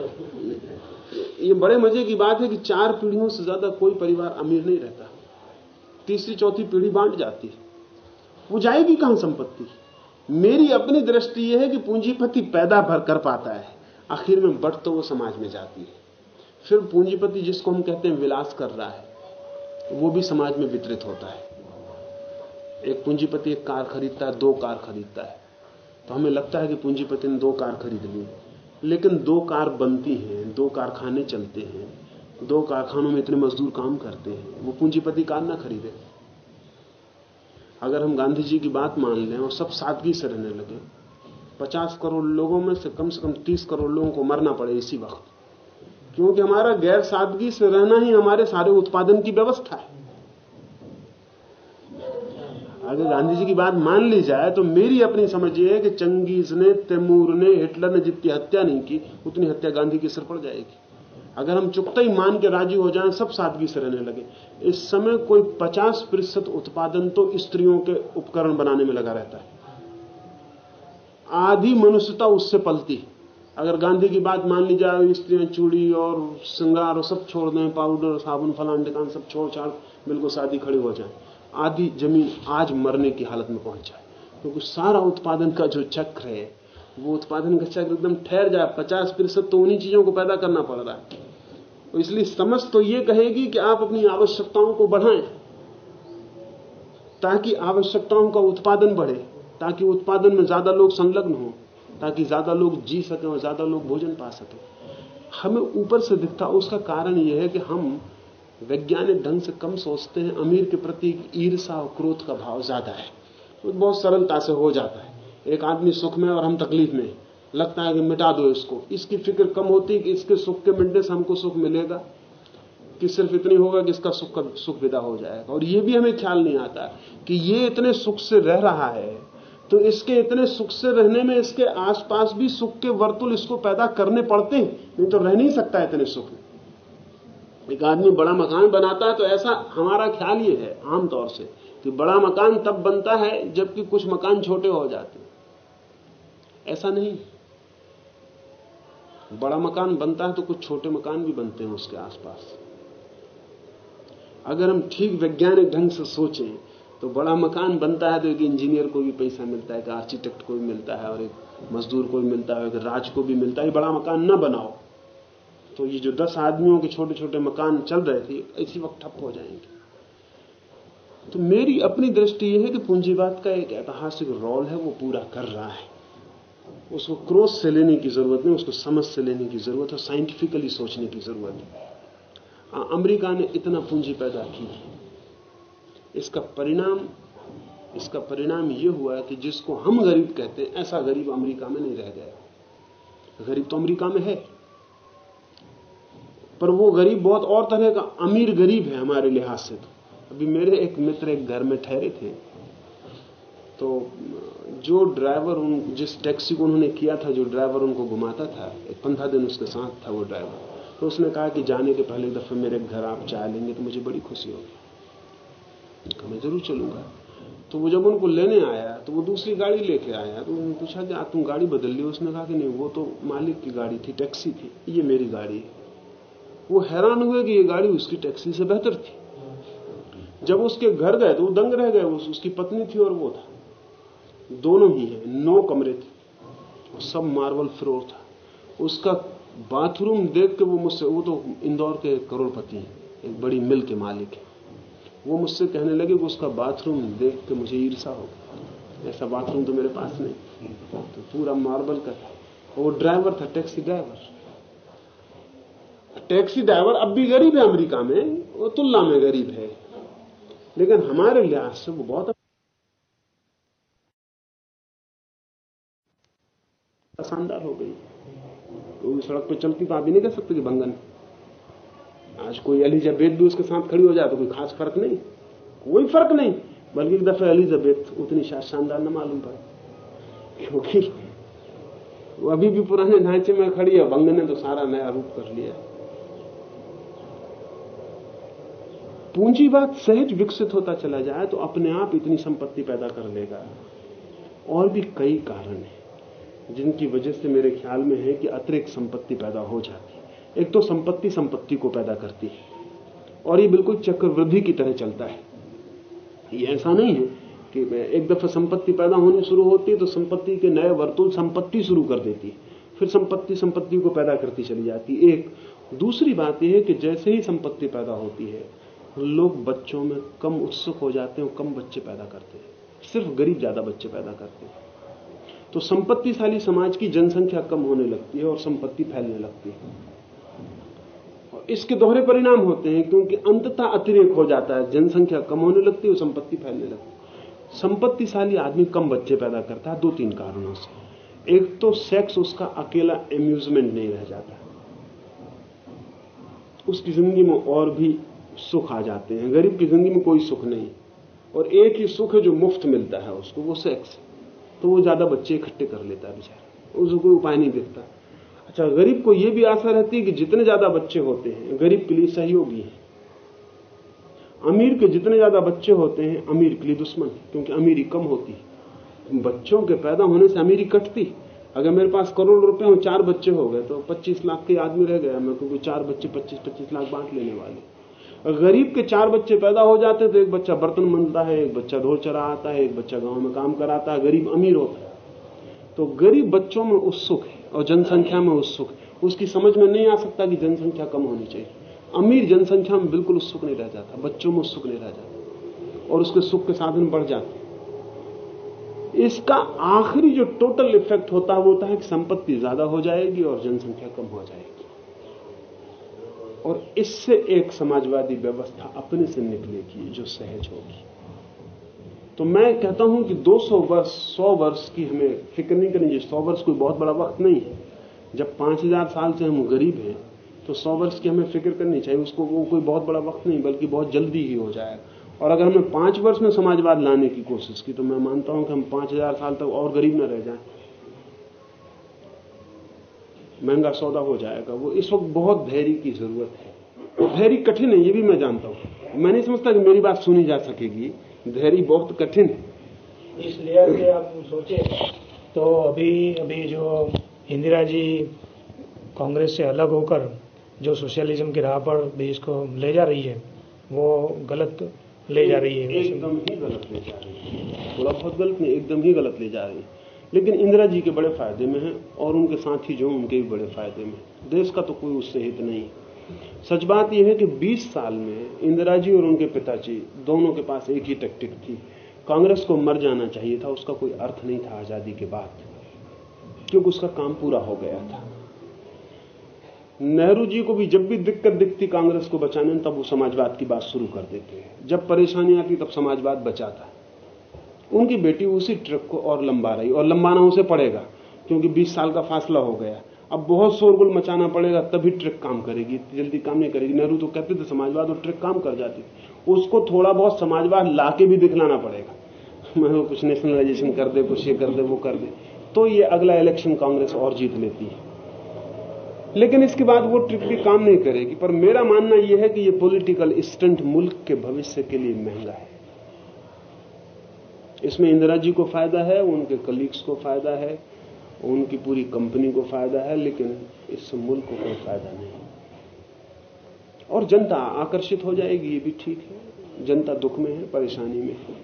ये बड़े मज़े की बात है कि चार पीढ़ियों से ज़्यादा कोई परिवार अमीर नहीं रहता। तीसरी चौथी पीढ़ी बांट जाती है। वो जाएगी कहाँ संपत्ति? मेरी अपनी दृष्टि यह है कि पूंजीपति पैदा भर कर पाता है। आखिर में बढ़ तो वो समाज में जाती है। फिर पूंजीपति जिसको हम कहते हैं विलास कर रहा है, वो भी समाज में वितरित होता है। एक पूंजीपति एक कार खरीदता है, दो कार खरीदता है। तो हमें लगता है कि पूंजीपति ने दो कार खरीद ली। लेकिन दो कार बनती हैं, दो कारखाने चलते हैं। दो कारखानों में इतने मजदूर काम करते हैं, वो पूंजीपति कार ना खरीदे। अगर हम गांधी जी की बात मान लें और सब सादगी से रहने लगे, पचास करोड़ लोगों में से कम से कम तीस करोड़ लोगों को मरना पड़े इसी वक्त। क्योंकि हमारा गैर सादगी से रहना ही हमारे सारे उत्पादन की व्यवस्था है। अगर गांधी जी की बात मान ली जाए तो मेरी अपनी समझ ये है कि चंगेज ने, तैमूर ने, हिटलर ने जितनी हत्या नहीं की, उतनी हत्या गांधी के सिर पड़ जाएगी। अगर हम चुपता ही मान के राज़ी हो जाएँ, सब सादगी से रहने लगे। इस समय कोई 50 प्रतिशत उत्पादन तो स्त्रियों के उपकरण बनाने में लगा रहता है। आधी मनुष्यता उससे पलती अगर गांधी की बात मान ली जाए, स्त्रियाँ चूड़ी और श्रृंगार और सब छोड़ दें, पाउडर, साबुन, फलान टिकान सब छोड़ छाड़, बिल्कुल शादी खड़ी हो जाए। आधी ज़मीन आज मरने की हालत में पहुँच जाए। क्योंकि तो सारा उत्पादन का जो चक्र है वो उत्पादन का चक्र एकदम ठहर जाए, पचास प्रतिशत तो उन्हीं चीज़ों को पैदा करना पड़ रहा है। तो इसलिए समझ तो ये कहेगी कि आप अपनी आवश्यकताओं को बढ़ाएँ, ताकि आवश्यकताओं का उत्पादन बढ़े, ताकि उत्पादन में ज़्यादा लोग संलग्न हो, ताकि ज़्यादा लोग जी सके और ज़्यादा लोग भोजन पा सके। हमें ऊपर से दिखता, उसका कारण यह है कि हम वैज्ञानिक ढंग से कम सोचते हैं, अमीर के प्रति ईर्षा और क्रोध का भाव ज़्यादा है। तो बहुत सरलता से हो जाता है। एक आदमी सुख में और हम तकलीफ़ में लगता है कि मिटा दो इसको। इसकी फ़िक्र कम होती है कि इसके सुख के मिटने से हमको सुख मिलेगा, कि सिर्फ़ इतनी होगा कि इसका सुख सुख विदा हो जाएगा। और ये भी हमें ख्याल नहीं आता कि ये इतने सुख से रह रहा है। तो इसके इतने सुख से रहने में इसके आसपास भी सुख के वर्तुल इसको पैदा करने पड़ते हैं। नहीं तो रह नहीं सकता इतने सुख में। एक आदमी बड़ा मकान बनाता है तो ऐसा हमारा ख्याल ये है आमतौर से कि बड़ा मकान तब बनता है जबकि कुछ मकान छोटे हो जाते हैं। ऐसा नहीं। बड़ा मकान बनता है तो कुछ छोटे मकान भी बनते हैं उसके आसपास। अगर हम ठीक वैज्ञानिक ढंग से सोचें तो बड़ा मकान बनता है तो एक इंजीनियर को भी पैसा मिलता है, एक आर्किटेक्ट को भी मिलता है, और एक मजदूर को भी मिलता है, एक राज को भी मिलता है। बड़ा मकान ना बनाओ। तो ये जो दस आदमियों के छोटे छोटे मकान चल रहे थे, इसी वक्त ठप हो जाएँगे। तो मेरी अपनी दृष्टि यह है कि पूंजीवाद का एक ऐतिहासिक रोल है, वो पूरा कर रहा है। उसको क्रोध से लेने की ज़रूरत नहीं, उसको समझ से लेने की ज़रूरत है, साइंटिफिकली सोचने की ज़रूरत है। अमेरिका ने इतना पूंजी पैदा की इसका परिणाम इसका परिणाम यह हुआ है कि जिसको हम गरीब कहते हैं, ऐसा गरीब अमेरिका में नहीं रह गया। गरीब तो अमेरिका में है, पर वो गरीब बहुत और तरह का अमीर गरीब है हमारे लिहाज से तो। अभी मेरे एक मित्र एक घर में ठहरे थे तो जो ड्राइवर उन, जिस टैक्सी को उन्होंने किया था, जो ड्राइवर उनको घुमाता था, एक पंद्रह दिन उसके साथ था वो ड्राइवर तो उसने कहा कि जाने के पहले एक दफे मेरे घर आप चाय लेंगे तो मुझे बड़ी खुशी होगी। मैं ज़रूर चलूँगा। तो वो जब उनको लेने आया तो वो दूसरी गाड़ी लेके आया तो उन्होंने पूछा कि तुम गाड़ी बदल ली? उसने कहा कि, नहीं, वो तो मालिक की गाड़ी थी टैक्सी थी, ये मेरी गाड़ी है। वो हैरान हुए कि ये गाड़ी उसकी टैक्सी से बेहतर थी। जब उसके घर गए तो वो दंग रह गए उसकी पत्नी थी और वो था। दोनों ही है, नौ कमरे थे। सब मार्बल फ्लोर था। उसका बाथरूम देख के वो मुझसे, वो तो इंदौर के करोड़पति हैं, एक बड़ी मिल के मालिक है। वो मुझसे कहने लगे कि उसका बाथरूम देख के मुझे ईर्षा हो ऐसा बाथरूम तो मेरे पास नहीं। तो पूरा मार्बल का था। वो ड्राइवर था, टैक्सी ड्राइवर। टैक्सी ड्राइवर अब भी गरीब है अमेरिका में, वो तुलना में गरीब है। लेकिन हमारे लिहाज से वो बहुत शानदार हो गई। तो सड़क पर चलती तो आप भी नहीं कह सकते कि भंगन। आज कोई एलिजाबेथ भी उसके साथ खड़ी हो जाए तो कोई खास फ़र्क नहीं। कोई फ़र्क नहीं, बल्कि एक दफे एलिजाबेथ उतनी शानदार न मालूम पड़े। क्योंकि वो अभी भी पुराने ढांचे में खड़ी है बंगन ने तो सारा नया रूप कर लिया। पूंजीवाद सहज विकसित होता चला जाए तो अपने आप इतनी संपत्ति पैदा कर लेगा। और भी कई कारण हैं। जिनकी वजह से मेरे ख्याल में है कि अतिरिक्त संपत्ति पैदा हो जाती है। एक तो संपत्ति संपत्ति को पैदा करती है और ये बिल्कुल चक्रवृद्धि की तरह चलता है। ये ऐसा नहीं है कि एक दफ़ा संपत्ति पैदा होनी शुरू होती है तो संपत्ति के नए वर्तुल संपत्ति शुरू कर देती है। फिर संपत्ति संपत्ति को पैदा करती चली जाती है। एक। दूसरी बात यह है कि जैसे ही संपत्ति पैदा होती है, लोग बच्चों में कम उत्सुक हो जाते हैं कम बच्चे पैदा करते हैं। सिर्फ़ गरीब ज़्यादा बच्चे पैदा करते हैं। तो संपत्तिशाली समाज की जनसंख्या कम होने लगती है और संपत्ति फैलने लगती है। और इसके दोहरे परिणाम होते हैं क्योंकि अंततः अतिरेक हो जाता है, जनसंख्या कम होने लगती है और संपत्ति फैलने लगती है। संपत्तिशाली आदमी कम बच्चे पैदा करता है, दो तीन कारणों से। एक तो सेक्स उसका अकेला एम्यूजमेंट नहीं रह जाता। उसकी ज़िंदगी में और भी सुख आ जाते हैं, गरीब की ज़िंदगी में कोई सुख नहीं। और एक ही सुख है जो मुफ़्त मिलता है उसको, वो सेक्स तो वो ज़्यादा बच्चे इकट्ठे कर लेता है बेचारा। उसको कोई उपाय नहीं दिखता। अच्छा गरीब को यह भी आशा रहती है कि जितने ज़्यादा बच्चे होते हैं, गरीब के लिए सहयोगी है। अमीर के जितने ज़्यादा बच्चे होते हैं, अमीर के लिए दुश्मन क्योंकि अमीरी कम होती है। बच्चों के पैदा होने से अमीरी कटती। अगर मेरे पास करोड़ रुपए हो, चार बच्चे हो गए तो 25 लाख के आदमी रह गया मैं क्योंकि चार बच्चे 25 25 लाख बांट लेने वाले। गरीब के चार बच्चे पैदा हो जाते तो एक बच्चा बर्तन बनता है, एक बच्चा ढोल चरा आता है, एक बच्चा गाँव में काम कराता है, गरीब अमीर होता है। तो गरीब बच्चों में उत्सुक है और जनसंख्या में उत्सुक है। उसकी समझ में नहीं आ सकता कि जनसंख्या कम होनी चाहिए। अमीर जनसंख्या में बिल्कुल उत्सुक नहीं रह जाता, बच्चों में उत्सुक नहीं रह जाता और उसके सुख के साधन बढ़ जाते इसका आखिरी जो टोटल इफ़ेक्ट होता है वो होता है कि संपत्ति ज़्यादा हो जाएगी और जनसंख्या कम हो जाएगी। और इससे एक समाजवादी व्यवस्था अपने से निकलेगी, जो सहज होगी। तो मैं कहता हूँ कि 200 वर्ष 100 वर्ष की हमें फ़िक्र नहीं करनी चाहिए। 100 वर्ष कोई बहुत बड़ा वक्त नहीं है। जब 5000 साल से हम गरीब हैं तो 100 वर्ष की हमें फ़िक्र करनी चाहिए। उसको, वो कोई बहुत बड़ा वक्त नहीं, बल्कि बहुत जल्दी ही हो जाएगा। और अगर हमने पाँच वर्ष में समाजवाद लाने की कोशिश की तो मैं मानता हूँ कि हम पाँच साल तक और गरीब न रह जाएँ। महँगा सौदा हो जाएगा। वो इस वक्त बहुत धैर्य की ज़रूरत है। धैर्य कठिन है ये भी मैं जानता हूँ। मैं नहीं समझता कि मेरी बात सुनी जा सकेगी। धैर्य बहुत कठिन है। इस लिहाज से आप सोचे तो अभी अभी जो इंदिरा जी कांग्रेस से अलग होकर जो सोशलिज्म की राह पर देश को ले जा रही है वो गलत ले जा रही है। एकदम ही गलत ले जा रही है। थोड़ा बहुत गलत नहीं एकदम ही गलत ले जा रही है। लेकिन इंदिरा जी के बड़े फ़ायदे में है और उनके साथी जो उनके भी बड़े फ़ायदे में देश का तो कोई उससे हित नहीं। सच बात यह है कि 20 साल में इंदिरा जी और उनके पिताजी दोनों के पास एक ही टेक्टिक थी। कांग्रेस को मर जाना चाहिए था, उसका कोई अर्थ नहीं था आज़ादी के बाद, क्योंकि उसका काम पूरा हो गया था। नेहरू जी को भी जब भी दिक्कत दिखती कांग्रेस को बचाने तब वो समाजवाद की बात शुरू कर देते हैं। जब परेशानी आती, तब समाजवाद बचाता उनकी बेटी उसी ट्रक को और लंबा रही और लंबाना उसे पड़ेगा, क्योंकि 20 साल का फासला हो गया। अब बहुत शोरगुल मचाना पड़ेगा, तभी ट्रक काम करेगी जल्दी काम नहीं करेगी। नेहरू तो कहते थे, समाजवाद और ट्रक काम कर जाती उसको थोड़ा बहुत समाजवाद लाके भी दिखलाना पड़ेगा। [LAUGHS] मैं कुछ नेशनलाइजेशन कर दे, कुछ ये कर दे, वो कर दे। तो ये अगला इलेक्शन कांग्रेस और जीत लेती है। लेकिन इसके बाद वो ट्रिक भी काम नहीं करेगी, पर मेरा मानना यह है कि ये पॉलिटिकल स्टंट मुल्क के भविष्य के लिए महँगा है। इसमें इंदिरा जी को फ़ायदा है, उनके कलीग्स को फ़ायदा है, उनकी पूरी कंपनी को फ़ायदा है, लेकिन इससे मुल्क को कोई फ़ायदा नहीं। और जनता आकर्षित हो जाएगी, ये भी ठीक है। जनता दुख में है, परेशानी में है,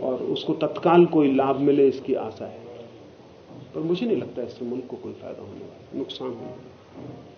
और उसको तत्काल कोई लाभ मिले, इसकी आशा है। पर मुझे नहीं लगता इससे मुल्क को कोई फ़ायदा होने वाला, नुकसान होने वाला।